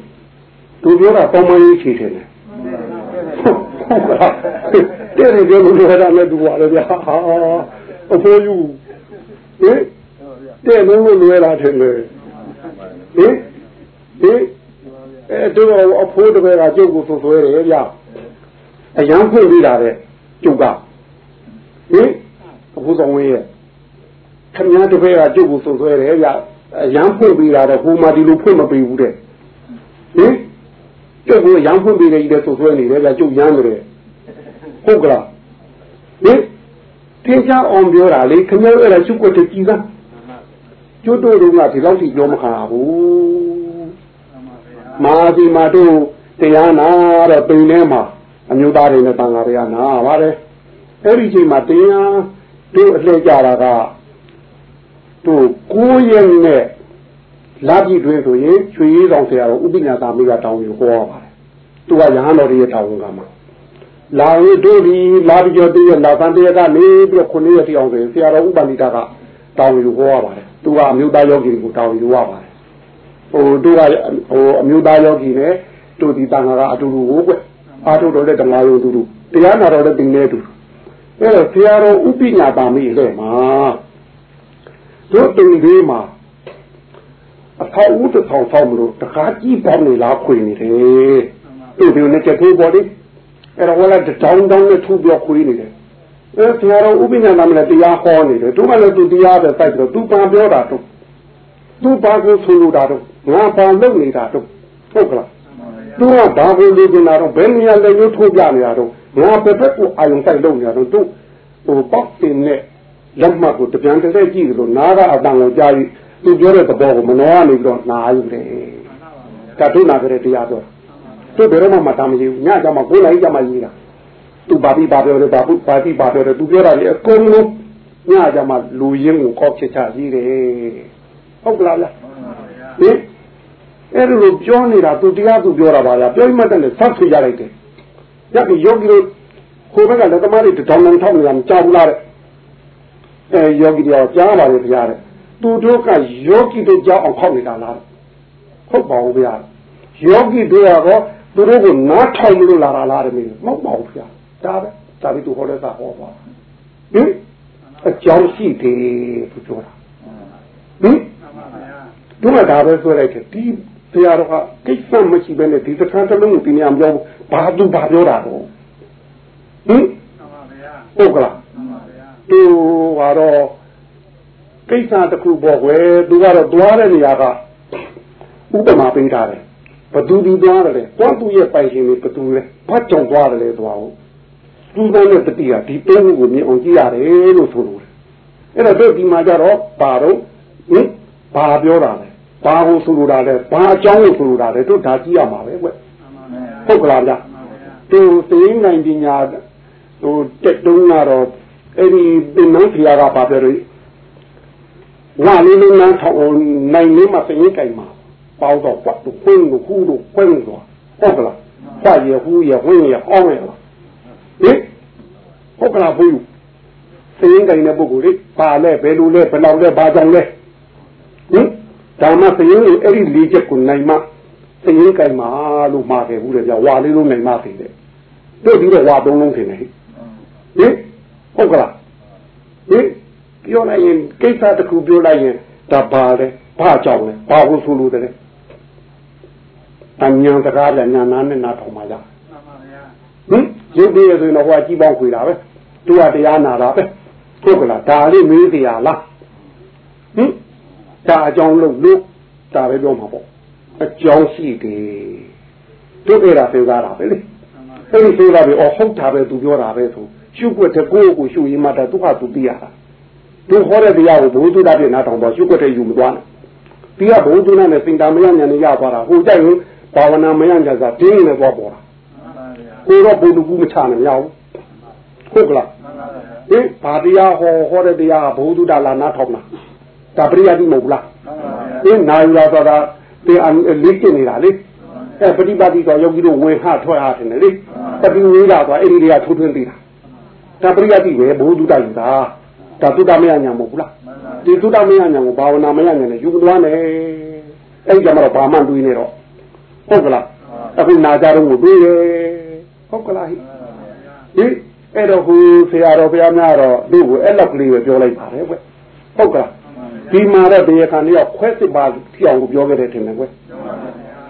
သူပြောတာတောင်းမကြီးချီတယ်လေဟုတ်ကဲ့တဲ့တယ်ပြောလို့ရတာနဲ့သူကလည်းဗျာအဖိုးယူဟင်တဲ့လုံးလို့လွယ်လာတယ်လေဟင်ဟင်အဲတို့အဖိုးတပည့်ကကျုပ်ကိုသွဆွဲတယ်ဗျာ အရန်ဖွင့်ပြီးတာတဲ့ကျုပ်ကဟင်အခုဆောင်ဝင်းရဲ့ခင်ဗျားတပည့်ကကျုပ်ကိုသွဆွဲတယ်ဗျာအရန်ဖွင့်ပြီးတာတဲ့ဟိုမှာဒီလိုဖွင့်မပေးဘူးတဲ့ဟင်ကျုပ်ကရန်ဖွင့်ပြီးတယ်ကြီးတဲ့သွဆွဲနေတယ်ဗျာကျုပ်ရမ်းတယ်ဟုတ်ကလားဟင်တင်ချအောင်ပြောတာလေခင်ဗျားအဲ့ဒါချုပ်ွက်တကြည်သားကျွတ်တို့ကဒီလောက်ထိပြောမခါဘူးမာစီမာတို့တရားနာတော့ပိန်ထဲမှာ အမျိုးသားတွေနဲ့တန်ဃာတွေကနာပါတယ်အဲ့ဒီချိန်မှာတရားတို့အလှည့်ကြတာကတို့ကိုးရက်နဲ့လာပြီတွင်ဆိုရင်ချွေရည်ဆောင်ဆရာတော်ဥပညာသာမိကတောင်းယူဟောရပါတယ်သူကရဟန်းတော်ရဲ့တောင်းကမှာလာရင်တို့ဒီလာပြီးတော့တည်းလာသံတရားကနေပြီးတော့ခုနှစ်ရက်တိအောင်ဆိုရင်ဆရာတော်ဥပဏိတာကတောင်းယူဟောရပါတယ်သူကအမျိုးသားယောဂီကိုတောင်းယူရပါတယ်ဟိုတို့ကဟိုအမျိုးသားယောဂီနဲ့တို့ဒီတန်ခါကအတူတူကိုကွ အာထုတ်တော်တဲ့ဓမ္မယုံတူတူတရားနာတော်တဲ့တင်နေတူအဲ့တော့ဆရာတော်ဥပညာတာမိလေမှာတို့တင်သေးမှာအဖောက်ဦးတစ်ဆောင်ဆောင်မလို့တခါကြည့်ပေါင်းနေလားခွေနေတယ်တို့ဒီနေ့ချက်ထိုးပေါ်လိအဲ့တော့ဝလာတောင်းတောင်းနဲ့ထူပြောခွေနေတယ်အဲဆရာတော်ဥပညာနာမလည်းတရားဟောနေတယ်တို့ကလည်းသူတရားပဲစိုက်ပြီးတော့သူပန်ပြောတာတို့သူပါကိုဆိုလိုတာတို့ငါပါလုပ်နေတာတို့ဟုတ်ကလား သူကဘာကိုလိုချင်တာတော့ဘယ်နေရာလဲလို့ထိုးပြနေတာတော့ငါပဲဘက်ကိုအာယုံဆိုင်လုပ်နေတာတော့သူဟိုပေါက်တင်နဲ့လက်မှတ်ကိုတပြန်တစ်လက်ကြည့်လို့နားကအတန်ကိုကြားပြီးသူပြောတဲ့သဘောကိုမနှောကနေပြီးတော့နားယူတယ်ကတုနာကြတဲ့တရားတော့သူဘယ်တော့မှမတမ်းမကြီးဘူးညကြမှာကိုယ်လိုက်ကြမှာရေးတာသူဘာပြီးဘာပြောတယ်ဘာဘူးဘာပြီးဘာပြောတယ်သူပြောတာလေအကုန်လုံးညကြမှာလူရင်းကိုကောက်ချက်ချရေးတယ်ဟုတ်ကလားဗျဟင် အဲ့လိုပြောနေတာသူတရားသူပြောတာပါလားပြောမှတ်တယ်ဆက်ဆွေးကြလိုက်တယ်ရပြီယောဂီတို့ကိုယ်ဘက်ကလက်သမားတွေတောင်းတောင်းထောက်နေတာမကြောက်ဘူးလားတဲ့အဲယောဂီတွေကြားပါလေဗျာတဲ့သူတို့ကယောဂီတို့ကြောက်အောင်ခောက်နေတာလားဟုတ်ပါဘူးဗျာယောဂီတွေကတော့သူတို့ကိုနားထောင်လို့လာတာလားတဲ့မင်းမဟုတ်ပါဘူးဗျာဒါပဲဒါပြီးသူဟောတဲ့စာဟောပါဟင်အကြောင်းရှိတယ်သူပြောတာဟင်တို့ကဒါပဲဆိုလိုက်တယ်ဒီ ဆရာတော်ကကိစ္စမရှိဘဲနဲ့ဒီတခါတလုံးကိုပြင်းရမပြောဘာသူဘာပြောတာတော့ဟင်ဟုတ်ကလားသူကတော့ကိစ္စတစ်ခုပေါ့ကွယ်သူကတော့တွားတဲ့နေရာကဥပမာပေးထားတယ်ဘသူဒီသွားတယ်သွားသူရဲ့ပိုင်ရှင်တွေဘသူလဲဘာကြောင့်သွားတယ်လဲသွားဟုတ်သူသားနဲ့တတိယဒီသုံးခုကိုမြင်အောင်ကြည့်ရတယ်လို့ဆိုလို့အဲ့တော့တို့ဒီမှာကြတော့ပါတော့ဟင်ဘာပြောတာလဲ ဘာကိုဆိုလိုတာလဲဘာအကြောင်းကိုဆိုလိုတာလဲတို့ဒါကြည့်ရမှာပဲကွဟုတ်ကလားဗျာသူသိနိုင်ပညာဟိုတက်တုံးကတော့အဲ့ဒီပင်မဖျားကပါပြောလို့ငါလေးလုံးနားထောင်နိုင်လေးမှာသိရင်ကြိုင်မှာပေါတော့ပတ်သူဖွင့်ကိုခုတို့ဖွင့်တော့ဟုတ်ကလားခွာရဟူရဝင်ရအောင်ရလားဟင်ဟုတ်ကလားဘူးသိရင်ကြိုင်တဲ့ပုဂ္ဂိုလ်လေးဘာလဲဘယ်လိုလဲဘယ်လောက်လဲဘာကြောင့်လဲ ဒါမှစရင်ကိုအဲ့ဒီလေးချက်ကိုနိုင်မှစရင်ကြိုင်မှာလို့မှာခဲ့ဘူးလေဗျာဝါလေးလုံးနိုင်မှသိတယ်တို့ပြီးတော့ဝါသုံးလုံးထင်တယ်ဟင်ဟုတ်ကလားဟင်ပြောလိုက်ရင်ကိစ္စတစ်ခုပြောလိုက်ရင်ဒါပါလေဘာကြောင့်လဲဘာကိုဆိုလို့တယ်အညာစကားလည်းညာနာနဲ့နားထောင်ပါကြဟင်ရုပ်တည်းရဆိုရင်တော့ဟိုကကြီးပေါင်းခွေတာပဲသူကတရားနာတာပဲဟုတ်ကလားဒါလေးမေးစရာလားဟင် ဒါအကြောင်းလို့လို့ဒါပဲပြောမှာပေါ့အကြောင်းရှိတယ်တို့အဲ့ဒါစဉ်းစားတာပဲလေအဲ့ဒီဆိုတာပဲအော်ဟုတ်တာပဲသူပြောတာပဲဆိုရှုွက်တဲ့ကိုယ့်ကိုရှုရင်မှဒါသူ့ဟာသူသိရတာသူဟောတဲ့တရားကိုဘုသူတတ်တဲ့နားထောင်တော့ရှုွက်တဲ့ယူမသွားနဲ့ဒီကဘုသူနာနဲ့စင်တာမရညာနဲ့ရသွားတာဟိုကြိုက်ရင်ဘာဝနာမရညာစားတင်းနေသွားပေါ်တာကိုတော့ဘုသူကူမချနဲ့မရဘူးဟုတ်ကလားဟင်ဘာတရားဟောဟောတဲ့တရားကဘုသူတလာနားထောင်တာ ဒါပရိယတိမဟုတ်လားဟင်နာယူလာတော့တာတင်အလေးကျင်နေတာလေအဲပฏิပါတိတော့ယောဂီတို့ဝင်ဟထွက်ဟာတယ်လေတပိဝေးတာဆိုအဲ့ဒီတွေကထိုးထွင်းသေးတာဒါပရိယတိပဲဘုသူတယူတာဒါသုတ္တမယညာမဟုတ်ဘူးလားဒီသုတ္တမယညာကိုဘာဝနာမယညာနဲ့ယူသွားမယ်အဲ့ဒီကြမှာတော့ဘာမှတွေးနေတော့ဟုတ်ကလားအခုနာကြတော့ကိုတွေးတယ်ဟုတ်ကလားဟိဟိအဲ့တော့ဟိုဆရာတော်ဘုရားများတော့သူ့ကိုအဲ့လောက်ကလေးပဲပြောလိုက်ပါတယ်ကွဟုတ်ကလား ဒီမှာတော့တရားခံတွေကခွဲစစ်ပါဖြစ်အောင်ကိုပြောခဲ့တယ်ထင်တယ်ကွ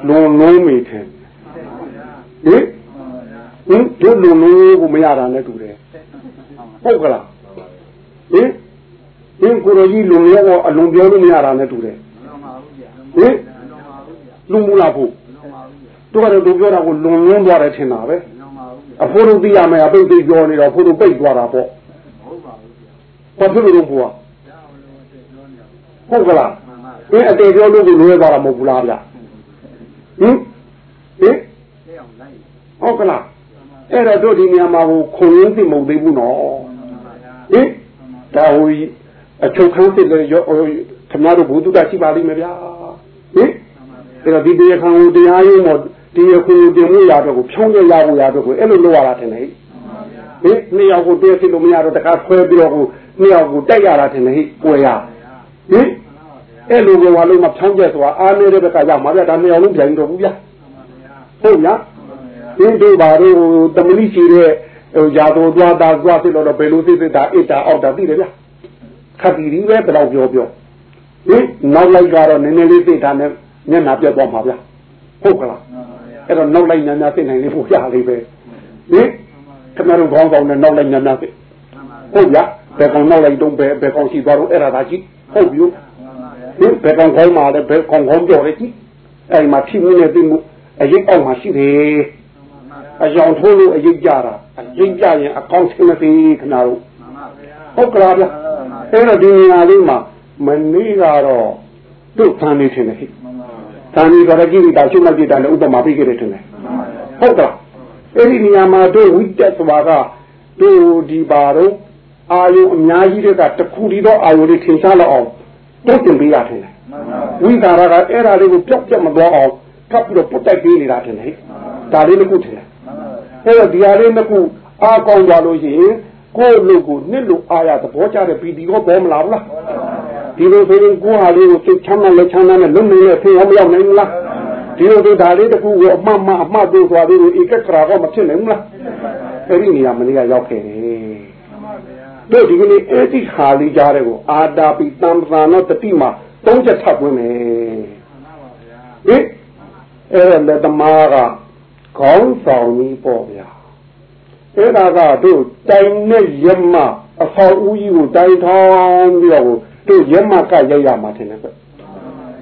လွန်လုံးမိထင်ဟိဟင်တို့လုံလုံးကိုမရတာနဲ့တူတယ်ဟုတ်ကလားဟင်ဟင်ကိုရကြီးလုံရောအလုံးပြောလို့မရတာနဲ့တူတယ်ဟင်လုံမလားဖို့တို့ကတော့တို့ပြောတာကိုလုံလွန်းသွားတယ်ထင်တာပဲအဖိုးတို့သိရမယ်အပိတ်သိပြောနေတော့ဖိုးတို့ပိတ်သွားတာပေါ့ဘာဖြစ်လို့ဘုရား ဟုတ်ကလားအင်းအတေပြောလို့ကိုလွဲသွားတာမဟုတ်ဘူးလားဗျဟင်ဟင်ဟုတ်ကလားအဲ့တော့တို့ဒီနေရာမှာကိုခုံရင်းသိမဟုတ်သေးဘူးနော်ဟင်ဒါဟိုအချုပ်ခန်းစစ်လည်းရောခင်ဗျားတို့ဘုသူတရှိပါလိမ့်မယ်ဗျာဟင်အဲ့တော့ဒီတရားခံကိုတရားရုံးတော့တရားခွင်တင်မှုရတော့ကိုဖြောင်းရရဖို့ရတော့ကိုအဲ့လိုလုပ်ရတာတင်လေဟင်နှစ်ယောက်ကိုတွေ့ဖြစ်လို့မရတော့တခါဆွဲပြီးတော့ကိုနှစ်ယောက်ကိုတိုက်ရတာတင်လေပွဲရ ဟင်အဲ့လိုကဘာလို့မဖြောင်းကျက်ဆိုတာအားနေတဲ့ဘက်ကရောက်မှာဗျာဒါနှစ်ယောက်လုံးပြန်တော့ဘူးဗျာဟုတ်လားဒီတို့ဘာလို့တမလိရှိတဲ့ဟိုຢာတော်သွားတာသွားဖြစ်တော့ဘယ်လိုသိသိတာအစ်တာအောက်တာသိတယ်ဗျာခက်တီကြီးပဲဘယ်တော့ပြောပြောဟင်နောက်လိုက်ကတော့နည်းနည်းလေးသိတာနဲ့မျက်နှာပြတ်သွားမှာဗျာဟုတ်ကလားအဲ့တော့နောက်လိုက်ညာညာသိနိုင်လေးပို့ရလေးပဲဟင်ခင်ဗျားတို့ခေါင်းဆောင်နဲ့နောက်လိုက်ညာညာသိဟုတ်ဗျာဘယ်ကောင်နောက်လိုက်တော့ဘယ်ဘယ်ကောင်ရှိသွားတော့အဲ့ဒါသာကြည့် ဟုတ်ပြီဟင်ဘယ်ကောင်ခေါင်းမှာလဲဘယ်ကောင်ခေါင်းကြော်လဲကြည့်အဲ့မှာဖြစ်နေသိမှုအရေးအောက်မှာရှိတယ်အကြောင်းထိုးလို့အရေးကြတာအရေးကြရင်အကောင့်ဆင်းမသိခဏတို့ဟုတ်ကလားဗျအဲ့တော့ဒီနေရာလေးမှာမနေ့ကတော့တို့ဖန်နေထင်တယ်ဟိသံဒီကရကြီးတာရှုမှတ်ကြည့်တာလည်းဥပမာပေးခဲ့တယ်ထင်တယ်ဟုတ်ကဲ့အဲ့ဒီနေရာမှာတို့ဝိတက်စွာကတို့ဒီပါတော့ အာယုအများကြီးတွေကတခုတည်းသောအာယုတွေထင်ရှားလောက်အောင်တုတ်တင်ပေးရတယ်ဝိကာရကအဲ့ဒါလေးကိုပြတ်ပြတ်မသွားအောင်ကပ်ပြီးတော့ပုတ်တိုက်ပေးနေတာထင်တယ်ဒါလေးတစ်ခုထင်တယ်အဲ့တော့ဒီဟာလေးတစ်ခုအားကောင်းသွားလို့ရှိရင်ကိုယ့်လူကိုနှစ်လူအားရသဘောကျတဲ့ပီတိကိုပေါ်မလာဘူးလားဒီလိုဆိုရင်ကိုယ်ဟာလေးကိုစိတ်ချမ်းသာလက်ချမ်းသာနဲ့လွတ်နေတဲ့ဆင်းရဲမရောက်နိုင်ဘူးလားဒီလိုဆိုဒါလေးတစ်ခုကိုအမှတ်မှအမှတ်တို့သွားလေးကိုဧကကရာကမဖြစ်နိုင်ဘူးလားအဲ့ဒီနေရာမနေ့ကရောက်ခဲ့တယ် တို့ဒီကနေ့အဲ့ဒီခါလေးကြားတဲ့ကိုအာတာပိတံပဇာနောတတိမှာသုံးချက်ထပ်ဝင်မယ်ဟင်အဲ့ဒါလက်သမားကခေါင်းဆောင်ကြီးပေါ့ဗျာအဲ့ဒါကတို့တိုင်နဲ့ရမအဖော်ဦးကြီးကိုတိုင်ထောင်းပြီးတော့တို့ရမကရိုက်ရမှာထင်တယ်ကွ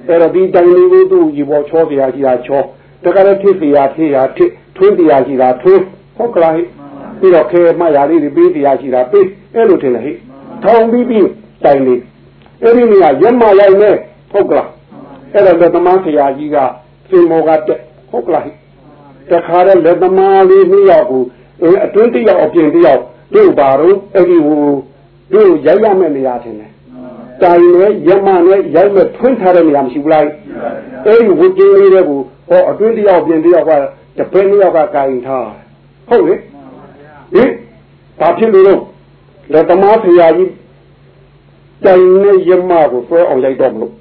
အဲ့တော့ဒီတိုင်လေးကိုသူ့ရေပေါ်ချောစရာကြီးတာချောတကယ်လည်းဖြစ်စီရဖြစ်ရဖြစ်ထွင်းတရားရှိတာထွင်းဟုတ်ကလားဟိပြီးတော့ခဲမှရာလေးတွေပေးတရားရှိတာပေး အဲ့လိုထင်တယ်ဟိထောင်ပြီးပြီးတိုင်လေးအဲ့ဒီနေရာရက်မရိုက်နေဟုတ်ကလားအဲ့တော့လက်သမားဆရာကြီးကစင်မောကတက်ဟုတ်ကလားဟိတခါတော့လက်သမားလေးနှစ်ယောက်ကိုအတွင်းတစ်ယောက်အပြင်တစ်ယောက်တို့ပါတော့အဲ့ဒီဟိုတို့ရိုက်ရမယ့်နေရာထင်တယ်တိုင်နဲ့ရမနဲ့ရိုက်မဲ့ထွင်းထားတဲ့နေရာမရှိဘူးလားအဲ့ဒီဝကျင်းလေးတွေကိုဟောအတွင်းတစ်ယောက်ပြင်တစ်ယောက်ကတပည့်နှစ်ယောက်ကကင်ထားဟုတ်လေဟင်ဘာဖြစ်လို့ လဲလက်သမားဆရာကြီးတိုင်နဲ့ရမကိုဆွဲအောင်ရိုက်တော့မလို့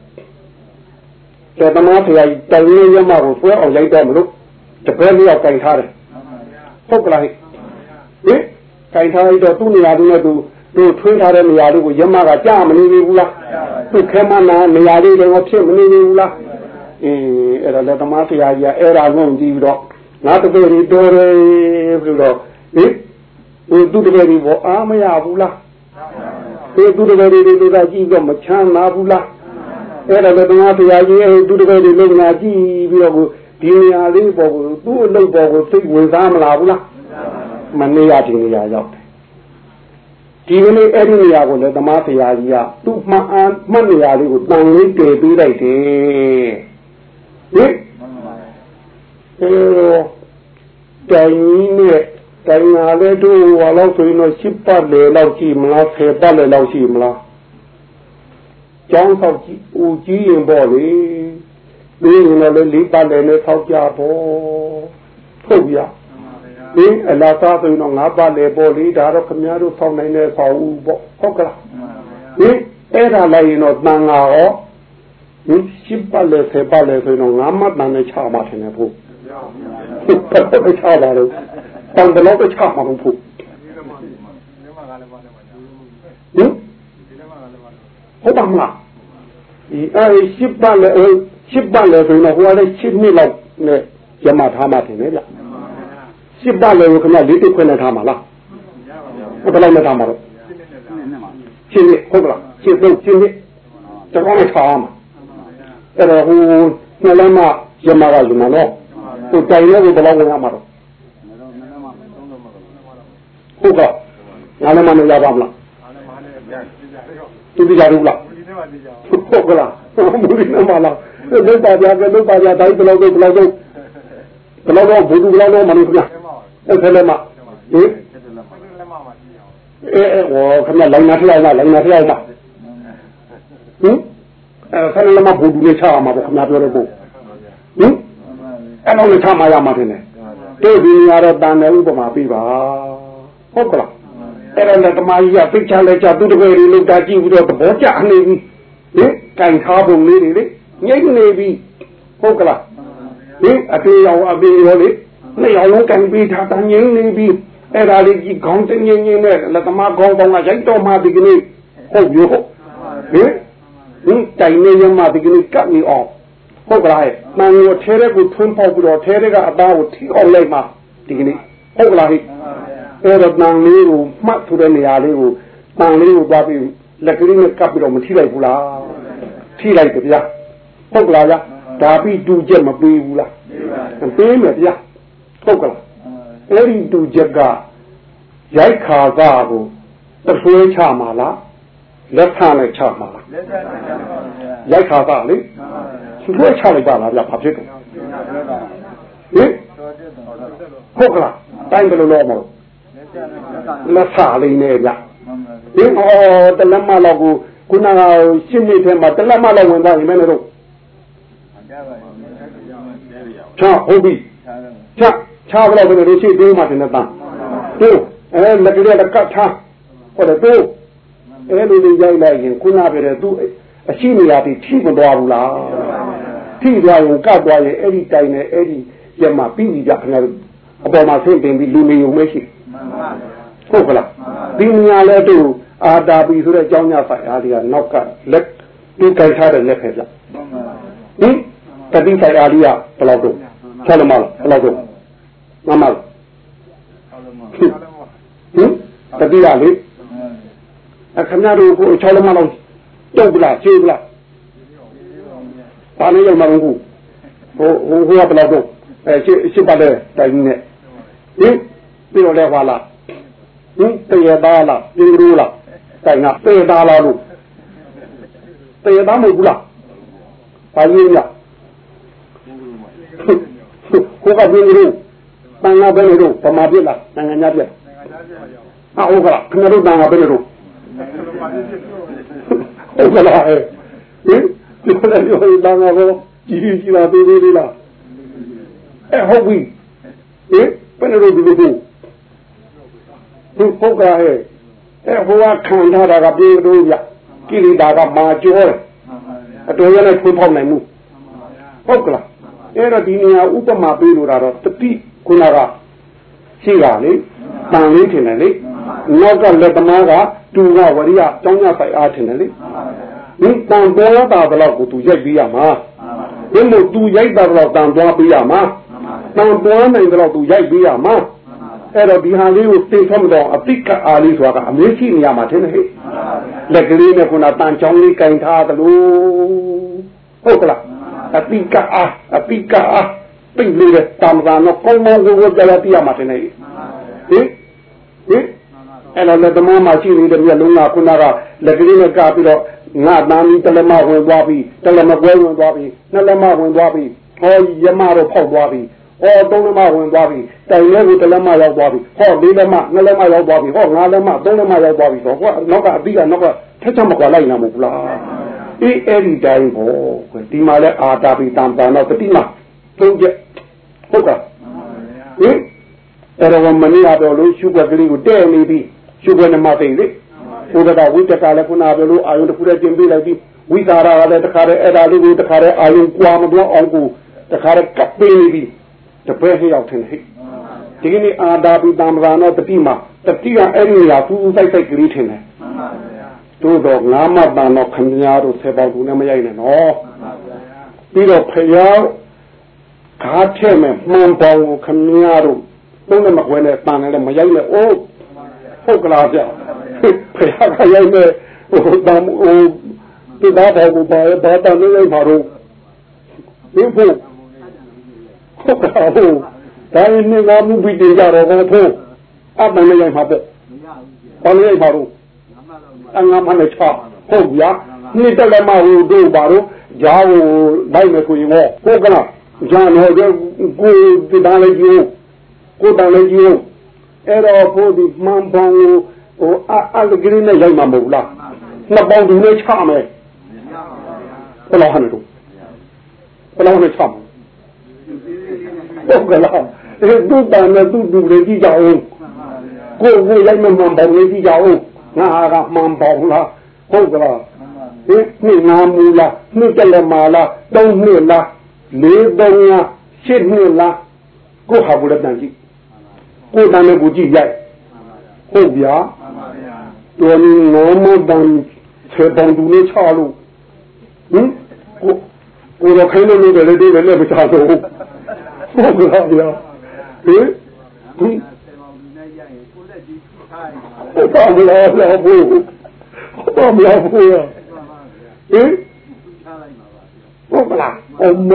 လက်သမားဆရာကြီးတိုင်နဲ့ရမကိုဆွဲအောင်ရိုက်တော့မလို့တပည့်နှစ်ယောက်ကင်ထားတယ်ဟုတ်ကလားဟင်ကင်ထားလိုက်တော့သူ့နေရာသူနဲ့သူတို့ထွင်းထားတဲ့နေရာလေးကိုရမကကြားမနေဘူးလားသူခဲမနာနေရာလေးလည်းဖြစ်မနေဘူးလားအေးအဲ့ဒါလက်သမားဆရာကြီးကအဲ့ဒါငုံကြည့်ပြီးတော့ငါတပည့်တွေတော်တယ်ပြီးတော့ဟင် ဟိုသူတပည့်တွေဘောအားမရဘူးလားဟိုသူတပည့်တွေတို့ကကြည့်တော့မချမ်းသာဘူးလားအဲ့ဒါလက်သမားဆရာကြီးအဲ့သူတပည့်တွေလုံနာကြည့်ပြီးတော့ဒီနေရာလေးပေါ်ကိုသူ့အလုပ်ပေါ်ကိုစိတ်ဝင်စားမလားဘူးလားမနေရဒီနေရာရောက်ဒီကနေ့အဲ့ဒီနေရာကိုလည်းသမားဆရာကြီးကသူ့မှန်အားမှတ်နေရာလေးကိုတန်လေးတည်ပေးလိုက်တယ်ဟင်အဲတိုင်နဲ့ တိုင်လာတဲ့တို့ဟာလောက်ဆိုရင်တော့ရှစ်ပတ်လေလောက်ရှိမလားဆယ်ပတ်လေလောက်ရှိမလားကျောင်းဆောက်ကြည့်ဦးကြီးရင်ပေါ့လေဒီရင်လည်းလေးပတ်လေနဲ့ဆောက်ကြပေါ့ဟုတ်ပြဒီအလားသားဆိုရင်တော့ငါးပါလေပေါ်လေးဒါတော့ခမည်းတော်ဆောင်းနိုင်တဲ့ဆောက်ဦးပေါ့ဟုတ်ကလားဒီအဲ့ဒါလိုက်ရင်တော့တန်ငါရောဟင်ရှစ်ပါလေဆယ်ပါလေဆိုရင်တော့ငါးမတန်နဲ့ချမှာထင်တယ်ဖို့ဟုတ်ကဲ့ချပါတော့ တန်တယ်လို့ချမှာလို့ဖို့ဟင်ဟုတ်ပါမလားဒီအဲ့ရှစ်ပါလေရှစ်ပါလေဆိုရင်တော့ဟိုကလည်းရှစ်နှစ်လောက်နဲ့ရမထားမှထင်တယ်ဗျစစ်ပါလေကိုခင်ဗျလေးတိခွဲနဲ့ထားမှာလားဟုတ်တယ်နဲ့ထားမှာတော့ရှင်းနေဟုတ်ကလားရှင်းတော့ရှင်းနေတကောင်းနဲ့ထားမှာအဲ့တော့ဟိုနှလုံးမရမကယူမှာနော်ဟိုတိုင်လေးကိုဘယ်လောက်ဝင်ရမှာတော့ ဟုတ်ကငါလည်းမနေရပါမလားသူကြရဘူးလားဟုတ်ကလားမူရင်းမလားလုတ်ပါကြကလုတ်ပါကြတိုင်းဘယ်လောက်တော့ဘယ်လောက်တော့ဘယ်လောက်တော့ဘုသူဘယ်လောက်တော့မလို့ခင်ဗျအဲ့ဒါလည်းမဟင်အဲအဲဟောခမလိုင်းနာထလိုက်လားလိုင်းနာထလိုက်လားဟင်အဲဆယ်လည်းမဘူဒူနဲ့ချရမှာပေါ့ခမပြောတဲ့ပုတ်ဟင်အဲ့လိုနဲ့ချမှာရမှာတင်တယ်တို့ဒီနေရာတော့တန်တယ်ဥပမာပြပါ ဟုတ်ကလားအဲ့ဒါလည်းတမကြီးကသိချလဲချသူတကယ်လေးလောက်တာကြည့်ပြီးတော့သဘောကျနေပြီဟင်ကင်ထားပုံလေးတွေလေငိမ့်နေပြီဟုတ်ကလားဟင်အတေးရောအပေရောလေနှစ်ယောက်လုံးကန်ပြီးထားတန်ငင်းနေပြီးအဲ့ဒါလေးကြီးခေါင်းတင်းငင်းငင်းနဲ့လက်သမားခေါင်းပေါင်းကရိုက်တော့မှဒီကနေ့ဟုတ်ရောဟင်ဟင်တိုင်နေရမှဒီကနေ့ကတ်နေအောင်ဟုတ်ကလားဟဲ့တန်ကိုထဲတဲ့ကိုထွန်းပေါက်ပြီးတော့ထဲတဲ့ကအသားကိုထိအောင်လိုက်မှဒီကနေ့ဟုတ်ကလားဟဲ့ အဲ့တော့တန်လေးကိုမှတ်ထူတဲ့နေရာလေးကိုတန်လေးကိုသွားပြီးလက်ကလေးနဲ့ကပ်ပြီးတော့မထိလိုက်ဘူးလားထိလိုက်တယ်ဗျာဟုတ်ကလားဗျာဒါပြီးတူချက်မပေးဘူးလားပေးမယ်ဗျာဟုတ်ကလားအဲ့ဒီတူချက်ကရိုက်ခါကကိုတဆွဲချမှာလားလက်ထနဲ့ချမှာလားရိုက်ခါကလေဆွဲချလိုက်ပါလားဗျဘာဖြစ်တော့ဟင်ဟုတ်ကလားတိုင်းဘယ်လိုလုပ်မလို့ လက်ဆလေးနဲ့ဗျဒီဟောတလက်မလောက်ကိုခုနကရှင်းနေတဲ့မှာတလက်မလောက်ဝင်သွားရင်မင်းတို့ချဟုတ်ပြီချချဘလောက်ပဲလို့ရှိသေးမှတင်တဲ့တန်းတို့အဲလက်ကလေးလက်ကတ်ထားဟောတယ်တို့အဲလိုလေးရိုက်လိုက်ရင်ခုနပြတဲ့သူအရှိနေရာတိထိမသွားဘူးလားထိသွားရင်ကတ်သွားရင်အဲ့ဒီတိုင်နဲ့အဲ့ဒီရမပြီးပြီကြခင်ဗျားတို့အပေါ်မှာဆင့်တင်ပြီးလူနေုံမရှိ ဟုတ်ကလားဒီညာလဲတို့အာတာပီဆိုတဲ့အကြောင်းညဆိုင်အားဒီကနောက်ကလက်ဒီကြိုက်ထားတဲ့လက်ပဲဗျဟင်တတိဆိုင်အားဒီကဘယ်လောက်တော့ဆက်လမလားဘယ်လောက်တော့မမလားဟင်တတိယလေအခမရတို့ကို6လမလောက်တုတ်ပလားကျေးပလားဘာလို့ရောက်မှာလဲခုဟိုဟိုဟိုကဘယ်လောက်တော့အဲရှစ်ရှစ်ပတ်တဲ့တိုင်ကြီးနဲ့ဟင် ပြီးတော့လဲဟွာလားဟင်တရသားလားပြင်းရိုးလားတိုင်ကတရသားလားလို့တရသားမဟုတ်ဘူးလားဘာကြီးရကိုကပြင်းရိုးတန်ငါပဲလို့ပမာပြစ်လားတန်ငါညာပြစ်ဟာဟုတ်ကလားခင်ဗျားတို့တန်ငါပဲလို့ဟုတ်ကလားဟင်ဒီလိုလည်းပြောတန်ငါကောကြီးကြီးလားသေးသေးလားအဲဟုတ်ပြီဟင်ဘယ်လိုဒီလို ဒီဟုတ်ကဲ့အဲဟိုကခံထားတာကပြေလို့ပြကိရိတာကမာကျော်တယ်အတော်ရနဲ့ထွန်းပေါက်နိုင်မှုဟုတ်ကလားအဲ့တော့ဒီနေရာဥပမာပေးလို့တော့တတိခုနကရှိတာလေတန်လေးထင်တယ်လေနောက်ကလက်သမားကတူကဝရိယကျောင်းရဆိုင်အားထင်တယ်လေဒီတန်ပေါ်တာတော့ကိုသူရိုက်ပြီးရမှာဒီလိုသူရိုက်တာတော့တန်သွားပြီးရမှာတန်ပေါ်နိုင်တော့သူရိုက်ပြီးရမှာ အဲ့တော့ဒီဟာလေးကိုသိထုံးတော့အတိကအားလေးဆိုတာကအမေးရှိနေရမှာထင်တယ်ဟဲ့လက်ကလေးနဲ့ခုနတန်ချောင်းလေးကင်ထားသလိုဟုတ်ကလားအတိကအားအတိကအားပြိလို့တဲ့တမ္ပာတော့ကောင်းကောင်းကိုကိုကြရပြရမှာတင်နေဟင်ဟင်အဲ့တော့လက်သမားမှာရှိနေတဲ့မျက်လုံးကခုနကလက်ကလေးနဲ့ကပြီးတော့ငါတမ်းပြီးတလက်မဝင်သွားပြီးတလက်မကွဲဝင်သွားပြီးနှစ်လက်မဝင်သွားပြီးဟောရမတော့ဖောက်သွားပြီး ဟောသုံးလက်မဝင်သွားပြီးတိုင်လဲကိုတလက်မရောက်သွားပြီးဟောလေးလက်မနှစ်လက်မရောက်သွားပြီးဟောငါးလက်မသုံးလက်မရောက်သွားပြီးဆိုတော့နောက်ကအပြီးကနောက်ကထက်ချက်မကွာလိုက်နာမဟုတ်လားအေးအဲ့ဒီတိုင်းပေါ့ဒီမှာလဲအာတာပီတံပန်တော့တတိမသုံးချက်ဟုတ်ကဲ့ဟင်အဲ့တော့မနေ့ကတော့လို့ရှုွက်ကလေးကိုတဲ့နေပြီရှုွက်နဲ့မသိလေဘုဒ္ဓကဝိတ္တကလည်းခုနကလို့အာယုန်တစ်ခုတည်းကျင်ပေးလိုက်ပြီးဝိသရာကလည်းတခါတည်းအဲ့ဒါလေးကိုတခါတည်းအာယုန်ကွာမပြောအောင်ကိုတခါတည်းကပ်ပေးနေပြီ တပည့်ဟရောက်ထင်ဟိဒီကနေ့အာဒါပိတံဗရာနောတတိမှာတတိကအဲ့ဒီနေရာသူ့စိုက်စိုက်ကလေးထင်တယ်တို့တော့ငါးမတန်တော့ခင်ဗျားတို့ဆယ်ပေါင်းသူနဲ့မရိုက်နဲ့နော်ပြီးတော့ဖယောင်းခါထဲမဲ့မှန်ပေါင်းကိုခင်ဗျားတို့သုံးနဲ့မကွဲနဲ့တန်နဲ့မရိုက်နဲ့အိုးဟုတ်ကလားဗျဖယောင်းကရိုက်မဲ့ဟိုတမ်ဟိုဒီသားတော်ကိုပါဘာတန်နေလိုက်ပါတော့ဒီဖို့ ဟုတ်ကဲ့ဟုတ်ဒါရင်နေကမှုပြီးတင်ကြတော့ဘယ်ဖို့အပ္ပနဲ့ရိုက်မှာပေါ့ဘာလို့ရိုက်ပါတော့အငါမနဲ့ချဟုတ်ဗျာနေ့တက်လည်းမဟုတ်တို့ပါတော့ဂျားကိုလိုက်မယ်ဆိုရင်ဟောဟုတ်ကလားဂျားတော့ကိုဒီတန်းလေးကြီးကိုတန်းလေးကြီးအဲ့တော့ဖို့ဒီမှန်ပေါင်းကိုဟိုအလကလေးနဲ့ရိုက်မှာမဟုတ်လားနှစ်ပေါင်းဒီနဲ့ချမယ်ဘယ်လိုဟန်တို့ဘယ်လိုနဲ့ချမှာ ဟုတ်ကလားအဲသူ့တန်နဲ့သူ့သူလေးကြည့်ကြအောင်ကိုယ်ကိုလိုက်မှမှန်ပေါင်းလေးကြည့်ကြအောင်ငါကမှန်ပေါင်းလားဟုတ်ကလားဟင်နှစ်ငါမူလားနှစ်တလက်မာလားသုံးနှစ်လားလေးသုံးလားရှစ်နှစ်လားကိုဟာဘူးလက်တန်ကြည့်ကိုတန်နဲ့ကိုကြည့်ရိုက်ဟုတ်ဗျာတော်နေငေါမတန်ခြေပေါင်းသူလေးချလို့ဟင်ကိုကိုတော့ခိုင်းလို့လည်းလည်းလည်းမချတော့ဘူး ဟုတ်ကဲ့ဗျာဟင်ဟင်ဟုတ်ပါမလားလားဘူးဟုတ်ပါမလားဘူးဟင်ဟုတ်ပါလားအမ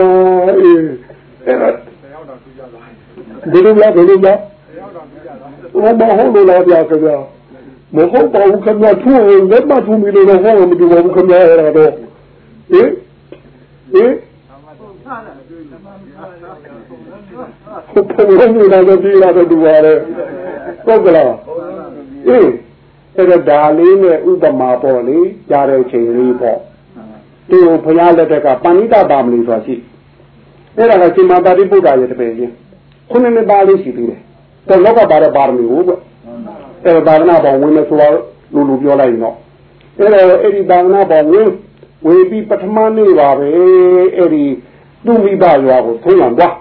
အေးအဲ့ဒါဘယ်လိုလဲဘယ်လိုလဲဟောမဟုတ်လို့လားဗျာခင်ဗျာမဟုတ်ပါဘူးခင်ဗျာထူလက်မထူမီလို့ဟောမတူပါဘူးခင်ဗျာအဲ့ဒါတော့ဟင်ဟင် ဟုတ်ပုံလုံးနေတာတော့ပြေးလာတော့တူပါလေဟုတ်ကလားအေးအဲ့တော့ဒါလေးနဲ့ဥပမာပေါ့လေကြားတဲ့ချိန်လေးပေါ့ဒီဘုရားလက်ထက်ကပဏိတပါမလီဆိုတာရှိအဲ့ဒါကရှင်မာတာတိပုဒ္ဒါရဲ့တပည့်ချင်းခုနှစ်နှစ်ပါလေးရှိသေးတယ်တော့လောကပါတဲ့ပါရမီကိုပေါ့အဲ့ဒါသာသနာပေါင်းဝင်မယ်ဆိုတော့လူလူပြောလိုက်ရင်တော့အဲ့တော့အဲ့ဒီသာသနာပေါင်းဝင်ဝေပြီးပထမနေ့ပါပဲအဲ့ဒီသူမိဘရွာကိုထုံးလံသွား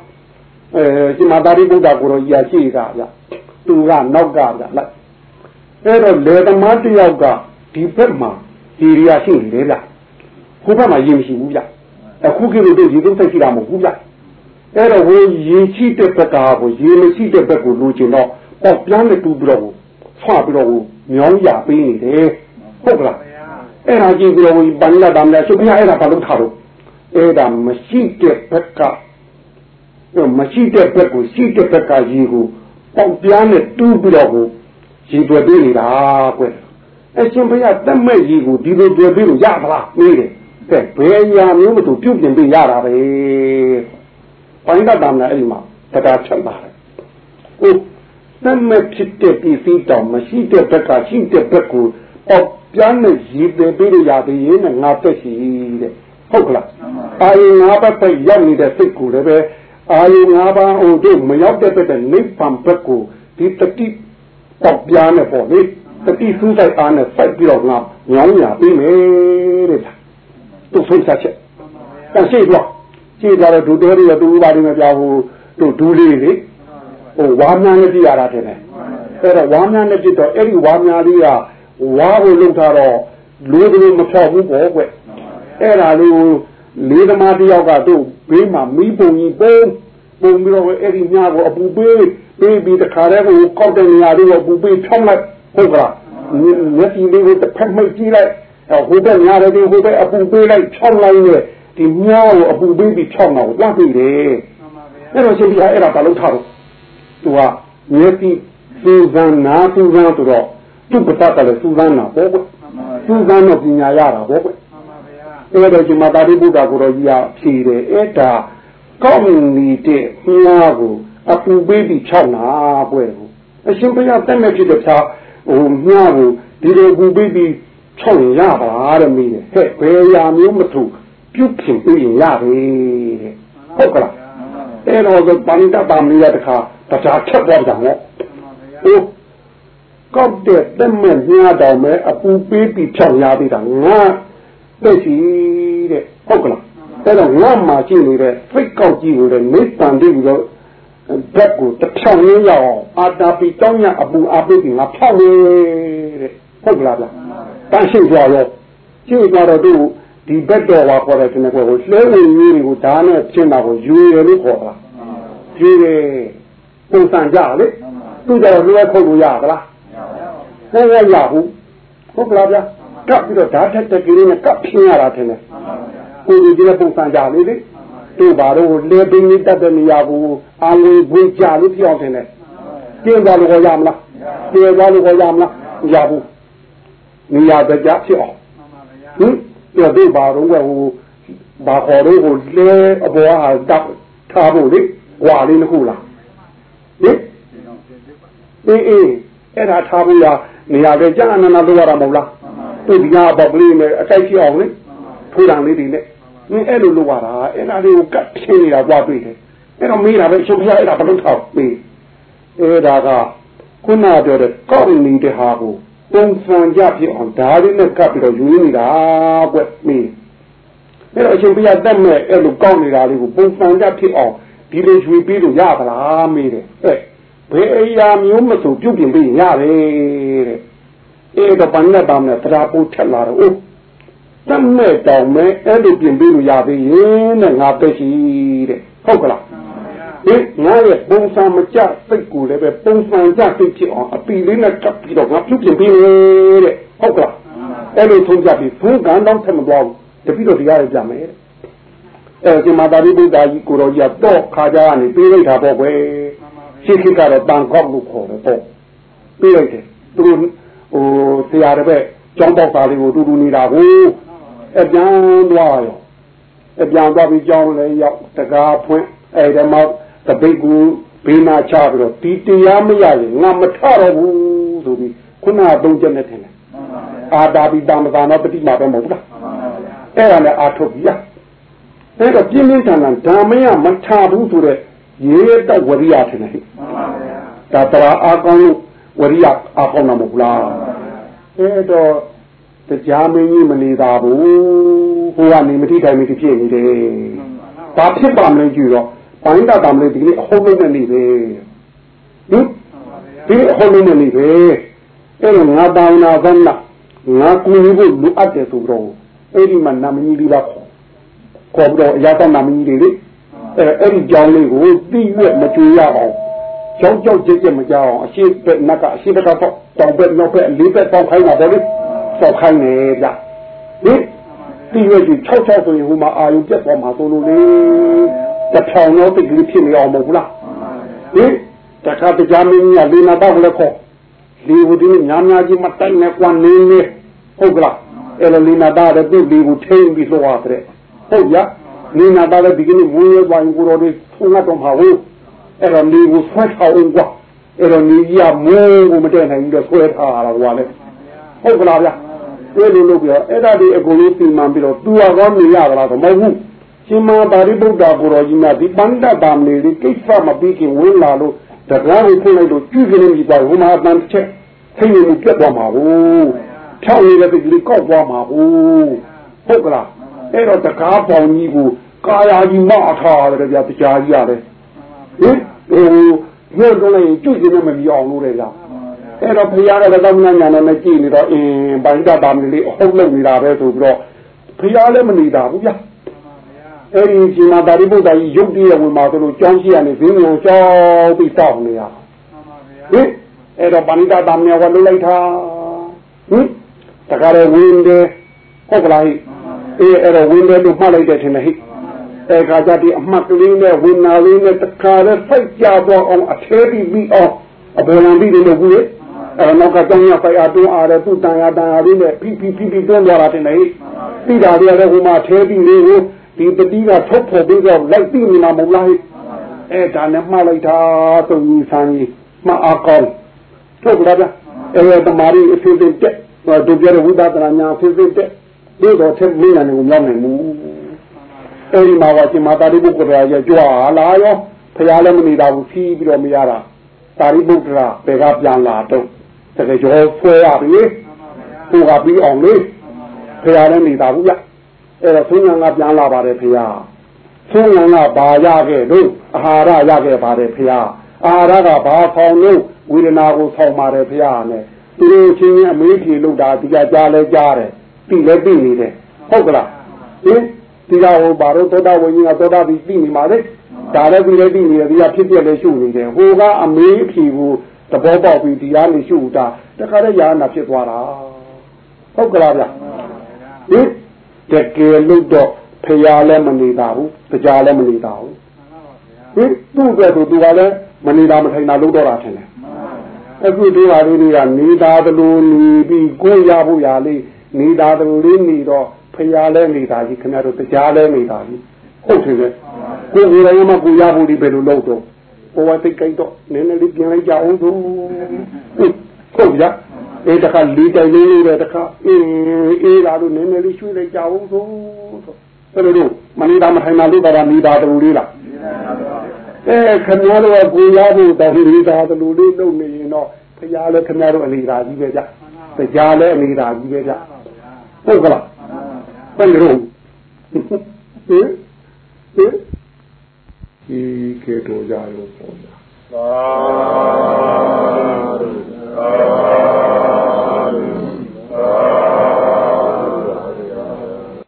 အဲရှင်မာတာရိပုဒ္ဓကိုတော့ရာရှိတာဗျသူကနောက်ကဗျလိုက်အဲ့တော့လေသမားတယောက်ကဒီဘက်မှာဒီရိယာရှိနေတယ်ဗျခုဘက်မှာရင်မရှိဘူးဗျအခုကိလို့တို့ဒီသုံးစိတ်ရှိတာမဟုတ်ဘူးဗျအဲ့တော့ဝေရင်ရှိတဲ့ဘက်ကကိုရင်မရှိတဲ့ဘက်ကိုလိုချင်တော့ပေါ့ပြန်နဲ့တူပြီးတော့ဆွပြီးတော့မြောင်းရပေးနေတယ်ဟုတ်ကလားအဲ့ဒါကြည့်ပြီးတော့ပဏိလတာမလဲသူကအဲ့ဒါဘာလို့ထားတော့အဲ့ဒါမရှိတဲ့ဘက်က မရှိတဲ့ဘက်ကိုရှိတဲ့ဘက်ကရေကိုပေါက်ပြားနဲ့တူးပြီးတော့ကိုရေတွေ့ပေးနေတာကွအရှင်ဘုရားတက်မဲ့ရေကိုဒီလိုတွေ့ပေးလို့ရသလားမေးတယ်ကဲဘယ်ညာမျိုးမတူပြုတ်ပြင်ပေးရတာပဲပိုင်းတတ်တာမလားအဲ့ဒီမှာတရားချက်ပါတယ်ဟုတ်တက်မဲ့ဖြစ်တဲ့ပြည်စည်းတော်မရှိတဲ့ဘက်ကရှိတဲ့ဘက်ကိုပေါက်ပြားနဲ့ရေတွေ့ပေးလို့ရသေးရင်ငါတက်ရှိတဲ့ဟုတ်ကလားအာယငါးပတ်ပဲရောက်နေတဲ့စိတ်ကိုလည်းပဲ အာယငါးပါးဟိုတို့မရောက်တဲ့ဘက်နိဗ္ဗာန်ဘက်ကိုဒီတတိပေါက်ပြားနဲ့ပေါ့လေတတိစူးစိုက်အားနဲ့စိုက်ပြီးတော့ငါညောင်းညာပြီးမယ်တဲ့သူဆုံးချက်ချက်တန်ရှိတော့ကြည့်ကြတော့ဒူတော်ရတူပါလိမ့်မယ်ပြဟိုတို့ဒူလေးလေဟိုဝါများနဲ့ပြရတာတဲ့အဲ့တော့ဝါများနဲ့ပြတော့အဲ့ဒီဝါများလေးကဝါကိုလုံထားတော့လူတွေမဖြောက်ဘူးပေါ့ကွအဲ့ဒါလေးကို လေးသမားတယောက်ကတို့ဘေးမှာမီးပုံကြီးပုံပုံပြီးတော့အဲ့ဒီညကိုအပူပေးပေးပြီးတခါတည်းကိုကောက်တဲ့နေရာလေးကိုအပူပေးဖြောင်းလိုက်ဟုတ်ကလားမျက်စိလေးကိုတစ်ဖက်မိတ်ကြည့်လိုက်ဟိုဘက်ညာတယ်ဟိုဘက်အပူပေးလိုက်ဖြောင်းလိုက်နဲ့ဒီမြားကိုအပူပေးပြီးဖြောင်းတော့လှမ်းပြီးတယ်အဲ့တော့ရှင်ပြအဲ့ဒါဘာလို့ထားတော့သူကမျက်စိစူးစမ်းနာစူးစမ်းဆိုတော့သူ့ပတတ်ကလည်းစူးစမ်းတာပေါ့ကွစူးစမ်းတော့ပညာရတာပေါ့ကွ အဲ့တော့ဒီမှာတာရိပုတ္တကိုတော့ကြီးရဖြေတယ်အဲ့ဒါကောင်းနေတဲ့မြားကိုအပူပေးပြီးဖြောင်းတာပွဲကိုအရှင်ဘုရားတက်မဲ့ဖြစ်တဲ့ဖြာဟိုမြားကိုဒီလိုပူပေးပြီးဖြောင်းရပါလားတဲ့မိတယ်ဟဲ့ဘယ်ရာမျိုးမထူပြုတ်ပြင်ပြီးရင်ရတယ်တဲ့ဟုတ်ကလားအဲ့တော့ပဏိတပါမီရတခါတရားချက်ပေါ်ကြတယ်ဟိုကောက်တဲ့တက်မဲ့မြားတော်မဲ့အပူပေးပြီးဖြောင်းရသေးတာငါ တဲ့ရှိတဲ့ဟုတ်ကလားအဲ့တော့ငါမှရှိနေတဲ့ဖိတ်ကောက်ကြီးကိုလည်းမိတ္တန်တိပြီးတော့ဘက်ကိုတစ်ဖြောင်းရင်းရအောင်အာတာပီတောင်းရအပူအပိတ်ငါဖြောင်းနေတဲ့ဟုတ်ကလားဗျတန်းရှိကြရောရှိကြတော့သူဒီဘက်တော်ပါခေါ်တဲ့ကျွန်တော်ကိုလှဲဝင်ကြီးတွေကိုဓာတ်နဲ့ဖြစ်တာကိုယူရလို့ခေါ်တာယူတယ်ပုံစံကြလေသူကြတော့လွယ်ခုတ်လို့ရသလားမရဘူးရဘူးဟုတ်ကလားဗျ ကပ်ပြီးတော့ဓာတ်ထက်တကယ်နဲ့ကပ်ဖြင်းရတာထင်တယ်ကိုယ်ကြီးလည်းပုံစံကြလေလေတို့ဘာတော့လေပင်းလေးတက်တဲ့နေရာကိုအာလေးဘွေးကြလို့ပြောင်းတယ်လေကျင်းသွားလို့ရမလားပြေသွားလို့ရမလားမရဘူးနေရာတကြဖြစ်အောင်ဟင်ပြောတို့ဘာတော့ဟိုဘာခေါ်တော့ဟိုလဲအပေါ်ဟာတက်ထားဖို့လေဝါလေးတစ်ခုလားဟင်အေးအေးအဲ့ဒါထားဖို့ရနေရာပဲကြာနာနာလုပ်ရတာမဟုတ်လား သူဒီကပေါက်ကလေးနဲ့အတိုက်ရှိအောင်လေထိုးတံလေးတွေနဲ့နင်းအဲ့လိုလုပ်ရတာအဲ့ဒါလေးကိုကတ်ထင်းနေတာကြွားတွေ့တယ်အဲ့တော့မေးတာပဲရှင်ဘုရားအဲ့ဒါဘယ်လိုထောက်မေးအဲ့ဒါကခုနပြောတဲ့ကောက်နေတဲ့ဟာကိုပုံစံကြဖြစ်အောင်ဒါလေးနဲ့ကပ်ပြီးတော့ယူနေတာကွမေးအဲ့တော့အရှင်ဘုရားတက်မဲ့အဲ့လိုကောက်နေတာလေးကိုပုံစံကြဖြစ်အောင်ဒီလိုယူပြီးလို့ရပါလားမေးတယ်ဟဲ့ဘယ်အရာမျိုးမဆိုပြုတ်ပြင်ပြီးရတယ်တဲ့ အဲ့တော့ဘာနဲ့တာမဲ့တရားပို့ထက်လာတော့အိုးတမဲ့တောင်မဲ့အဲ့လိုပြင်ပြီးလို့ရသေးရင်တဲ့ငါပဲရှိတဲ့ဟုတ်ကလားဒီငါရဲ့ပုံစံမကျစိတ်ကိုလည်းပဲပုံစံကျစိတ်ဖြစ်အောင်အပီလေးနဲ့ကပ်ပြီးတော့ငါပြုတ်ပြင်ပြီးတဲ့ဟုတ်ကလားအဲ့လိုထုံးကြပြီးဘုကံတော့ထမသွားဘူးတပိတော့တရားရကြမယ်တဲ့အဲဒီမှာတာရိပုတ္တကြီးကိုတော်ကြီးကတော့ခါကြကနေပြေးလိုက်တာပေါ့ကွယ်ရှိခိကတော့တန်ကောက်လို့ခေါ်တယ်ပေါ့ပြေးလိုက်တယ်သူတို့ ဟိုဆရာတပည့်ကျောင်းပေါက်သားလေးကိုတူတူနေတာကိုအပြန်သွားရောအပြန်သွားပြီးကျောင်းလဲရောက်တကားဖွင့်အဲဒီမှာတပိတ်ကူဘေးနာချပြီးတော့ဒီတရားမရရင်ငါမထတော့ဘူးဆိုပြီးခုနကသုံးချက်နဲ့ထင်တယ်အာတာပိတမသာနောပฏิမာပဲမဟုတ်လားအဲ့ဒါနဲ့အာထုတ်ပြီလားအဲ့တော့ပြင်းပြင်းထန်ထန်ဓမ္မယမထဘူးဆိုတဲ့ရေတဝရိယထင်တယ်ဒါတရာအာကောင်းလို့ ဝရိယအာကောင်းတာမဟုတ်လားအဲ့တော့တရားမင်းကြီးမနေတာဘူးဟိုကနေမတိတိုင်းမတိဖြစ်နေတယ်ဒါဖြစ်ပါမလဲကြည့်တော့ပိုင်းတာတမလေးဒီနေ့အဟုတ်လုံးနဲ့နေပဲဟင်ဒီအဟုတ်လုံးနဲ့နေပဲအဲ့တော့ငါတောင်းနာသနာငါကူညီဖို့လိုအပ်တယ်ဆိုတော့အဲ့ဒီမှာနာမည်လေးပါခေါ်ခေါ်ပြီးတော့အရာသောနာမည်လေးလေအဲ့အဲ့ဒီကြောင်းလေးကိုသိရွက်မကြွရအောင် ကြောက်ကြောက်ကြက်ကြက်မကြောက်အောင်အရှိဘက်နက်ကအရှိဘက်ကတော့တောင်ဘက်နောက်ဘက်လေးဘက်ပေါင်းခိုင်းတာပေါ့လေစောက်ခိုင်းနေဗျဟင်ပြီးရွက်ကြီး6 6ဆိုရင်ဟိုမှာအာယုပြတ်သွားမှာဆိုလို့လေတဖြောင်တော့တိတ်ကလေးဖြစ်နေအောင်မဟုတ်လားဟင်တခါတရားမင်းကြီးကလေနာတော့လည်းခေါ်လေဟိုဒီညာများကြီးမတိုင်နဲ့ကွာနေနေဟုတ်ကလားအဲ့လိုလေနာတာတဲ့သူ့လေကိုထိန်းပြီးလှော်ရတယ်ဟုတ်ရလေနာတာတဲ့ဒီကနေ့ဝင်းရသွားရင်ကိုတော်တွေထုံးတော့မှာဟုတ် အဲ့တော့လေကိုဆွဲထားအောင်ကွာအဲ့တော့နေကြီးကမိုးကိုမတည့်နိုင်ဘူးတော့ဆွဲထားရတာကွာလေဟုတ်ကလားဗျာတွေ့လို့လို့ပြောအဲ့ဒါဒီအကုန်လုံးပြင်မှန်ပြီးတော့သူ့ကောနေရတာတော့မဟုတ်ဘူးရှင်မာပါရိပုတ္တကိုရောကြီးများဒီပန္ဒတာမေလေးကိစ္စမပြီးခင်ဝင်လာလို့တကားကိုဖွင့်လိုက်လို့ကြည့်ကြနေပြီပါဟိုမှာအတန်ချက်ထိနေမှုပြတ်သွားမှာဟုတ်ဖြောင်းနေတဲ့ဒီလေးကောက်သွားမှာဟုတ်ဟုတ်ကလားအဲ့တော့တကားပေါင်ကြီးကိုကာယာကြီးမအထားရတယ်ဗျာတရားကြီးရတယ်ဟင် ဟိုညွှန်တော့လိုက်ကြည့်ကြနေမမြအောင်လို့လေဗျာအဲ့တော့ဘုရားကလည်းသမဏညာနဲ့ကြည့်နေတော့အင်းဗိုင်းတာတာမလေးအဟုတ်လုပ်နေတာပဲဆိုပြီးတော့ဘုရားလည်းမနေတာဘူးဗျာအဲ့ဒီရှင်မာတာရိပုတ္တကြီးရုပ်တည်းရဝင်มาဆိုလို့ကြောင်းရှိရနေဈေးမျိုးကြောင်းပြီးစောင့်နေရဟင်အဲ့တော့ဗန္ဒတာမြေဝလွတ်လိုက်တာဟင်တခါရဝင်းတယ်ဟုတ်ကလားဟိအေးအဲ့တော့ဝင်းတယ်လို့မှတ်လိုက်တယ်ထင်တယ်ဟိ အဲခါကျဒီအမှတ်ကလေးနဲ့ဝင်းနာလေးနဲ့တခါရဖိုက်ကြတော့အောင်အသေးပြီးပြီးအောင်အပေါ်လံပြီးတယ်လို့ကူလေအဲနောက်ကတောင်းရပိုက်အားတွန်းအားရသူ့တန်ရတန်ရလေးနဲ့ဖိဖိဖိဖိတွန်းသွားတာတင်လေပြီးတာတွေကလည်းဟိုမှာသေးပြီးလေးကိုဒီပတိကထုတ်ဖို့ပြီးတော့လိုက်ပြီးနေမှာမဟုတ်လားအဲဒါနဲ့မှားလိုက်တာသူကြီးဆန်းကြီးမအားကောင်းထုတ်ကြလားအဲတမာရီအဖြစ်ဖြစ်တက်တို့ပြတဲ့ဝိသဒနာညာအဖြစ်ဖြစ်တက်ဒီတော့ထက်မင်းနဲ့ကိုမရောက်နိုင်ဘူး အဲဒီမှာကရှင်မာတာရိပုတ္တရာရဲ့ကြွားလာရောဖရားလည်းမနေတာဘူးဖြီးပြီးတော့မရတာတာရိပုတ္တရာဘယ်ကပြန်လာတော့တကယ်ကျော်ဆွဲရပြီဟိုကပြီးအောင်လေဖရားလည်းနေတာဘူးဗျအဲ့တော့သုံးညာကပြန်လာပါတယ်ဖရားသုံးညာကဘာရခဲ့လို့အာဟာရရခဲ့ပါတယ်ဖရားအာဟာရကဘာဆောင်လို့ဝေဒနာကိုဆောင်ပါတယ်ဖရားနဲ့သူတို့ချင်းချင်းအမေးဖြေလို့တာဒီကကြားလဲကြားတယ်ပြီးလဲပြီးနေတယ်ဟုတ်ကလားဟင် ဒီကဟိုဘာလို့သောတာဝိညာဉ်ကသောတာပြီးပြီးနေမှာလေဒါလည်းပြီးလဲပြီးနေတယ်ဒီကဖြစ်ပြလဲရှုနေတယ်ဟိုကအမေးဖြေကိုသဘောပေါက်ပြီးဒီကနေရှုတာတခါတည်းယာနာဖြစ်သွားတာဟုတ်ကလားဗျဟင်တကယ်လို့တော့ဖရာလည်းမနေတာဘူးတရားလည်းမနေတာဘူးဟင်သူ့အတွက်သူကလည်းမနေတာမထိုင်တာလုပ်တော့တာထင်တယ်အခုဒီဟာလေးတွေကနေတာတလို့နေပြီးကိုရဖို့ရလေးနေတာတလို့လေးနေတော့ ဖရာလည်းနေတာကြီးခင်ဗျားတို့တရားလည်းနေတာကြီးဟုတ်တယ်ကိုယ်ကိုယ်ရောမကိုရဖို့ဒီဘယ်လိုလုပ်တော့ဘဝတိတ်ကြိုက်တော့နည်းနည်းလေးပြင်လိုက်ကြအောင်သူဟုတ်ကြအေးတခါလီတိုင်လေးလေးပဲတခါအေးအေးလာလို့နည်းနည်းလေးရွှေ့လိုက်ကြအောင်ဆိုဆိုတော့မနေတာမထိုင်တာလို့တော့နေတာတူလေးလားအဲခင်ဗျားတို့ကကိုရဖို့တော်နေတာတူလေးလုပ်နေရင်တော့ဖရားလည်းခင်ဗျားတို့အနေသာကြီးပဲဗျတရားလည်းအနေသာကြီးပဲဗျဟုတ်ကလား Pangrom. Eh? Eh? Ki ke to ya lo po ya. Sadhu. Sadhu. Sadhu.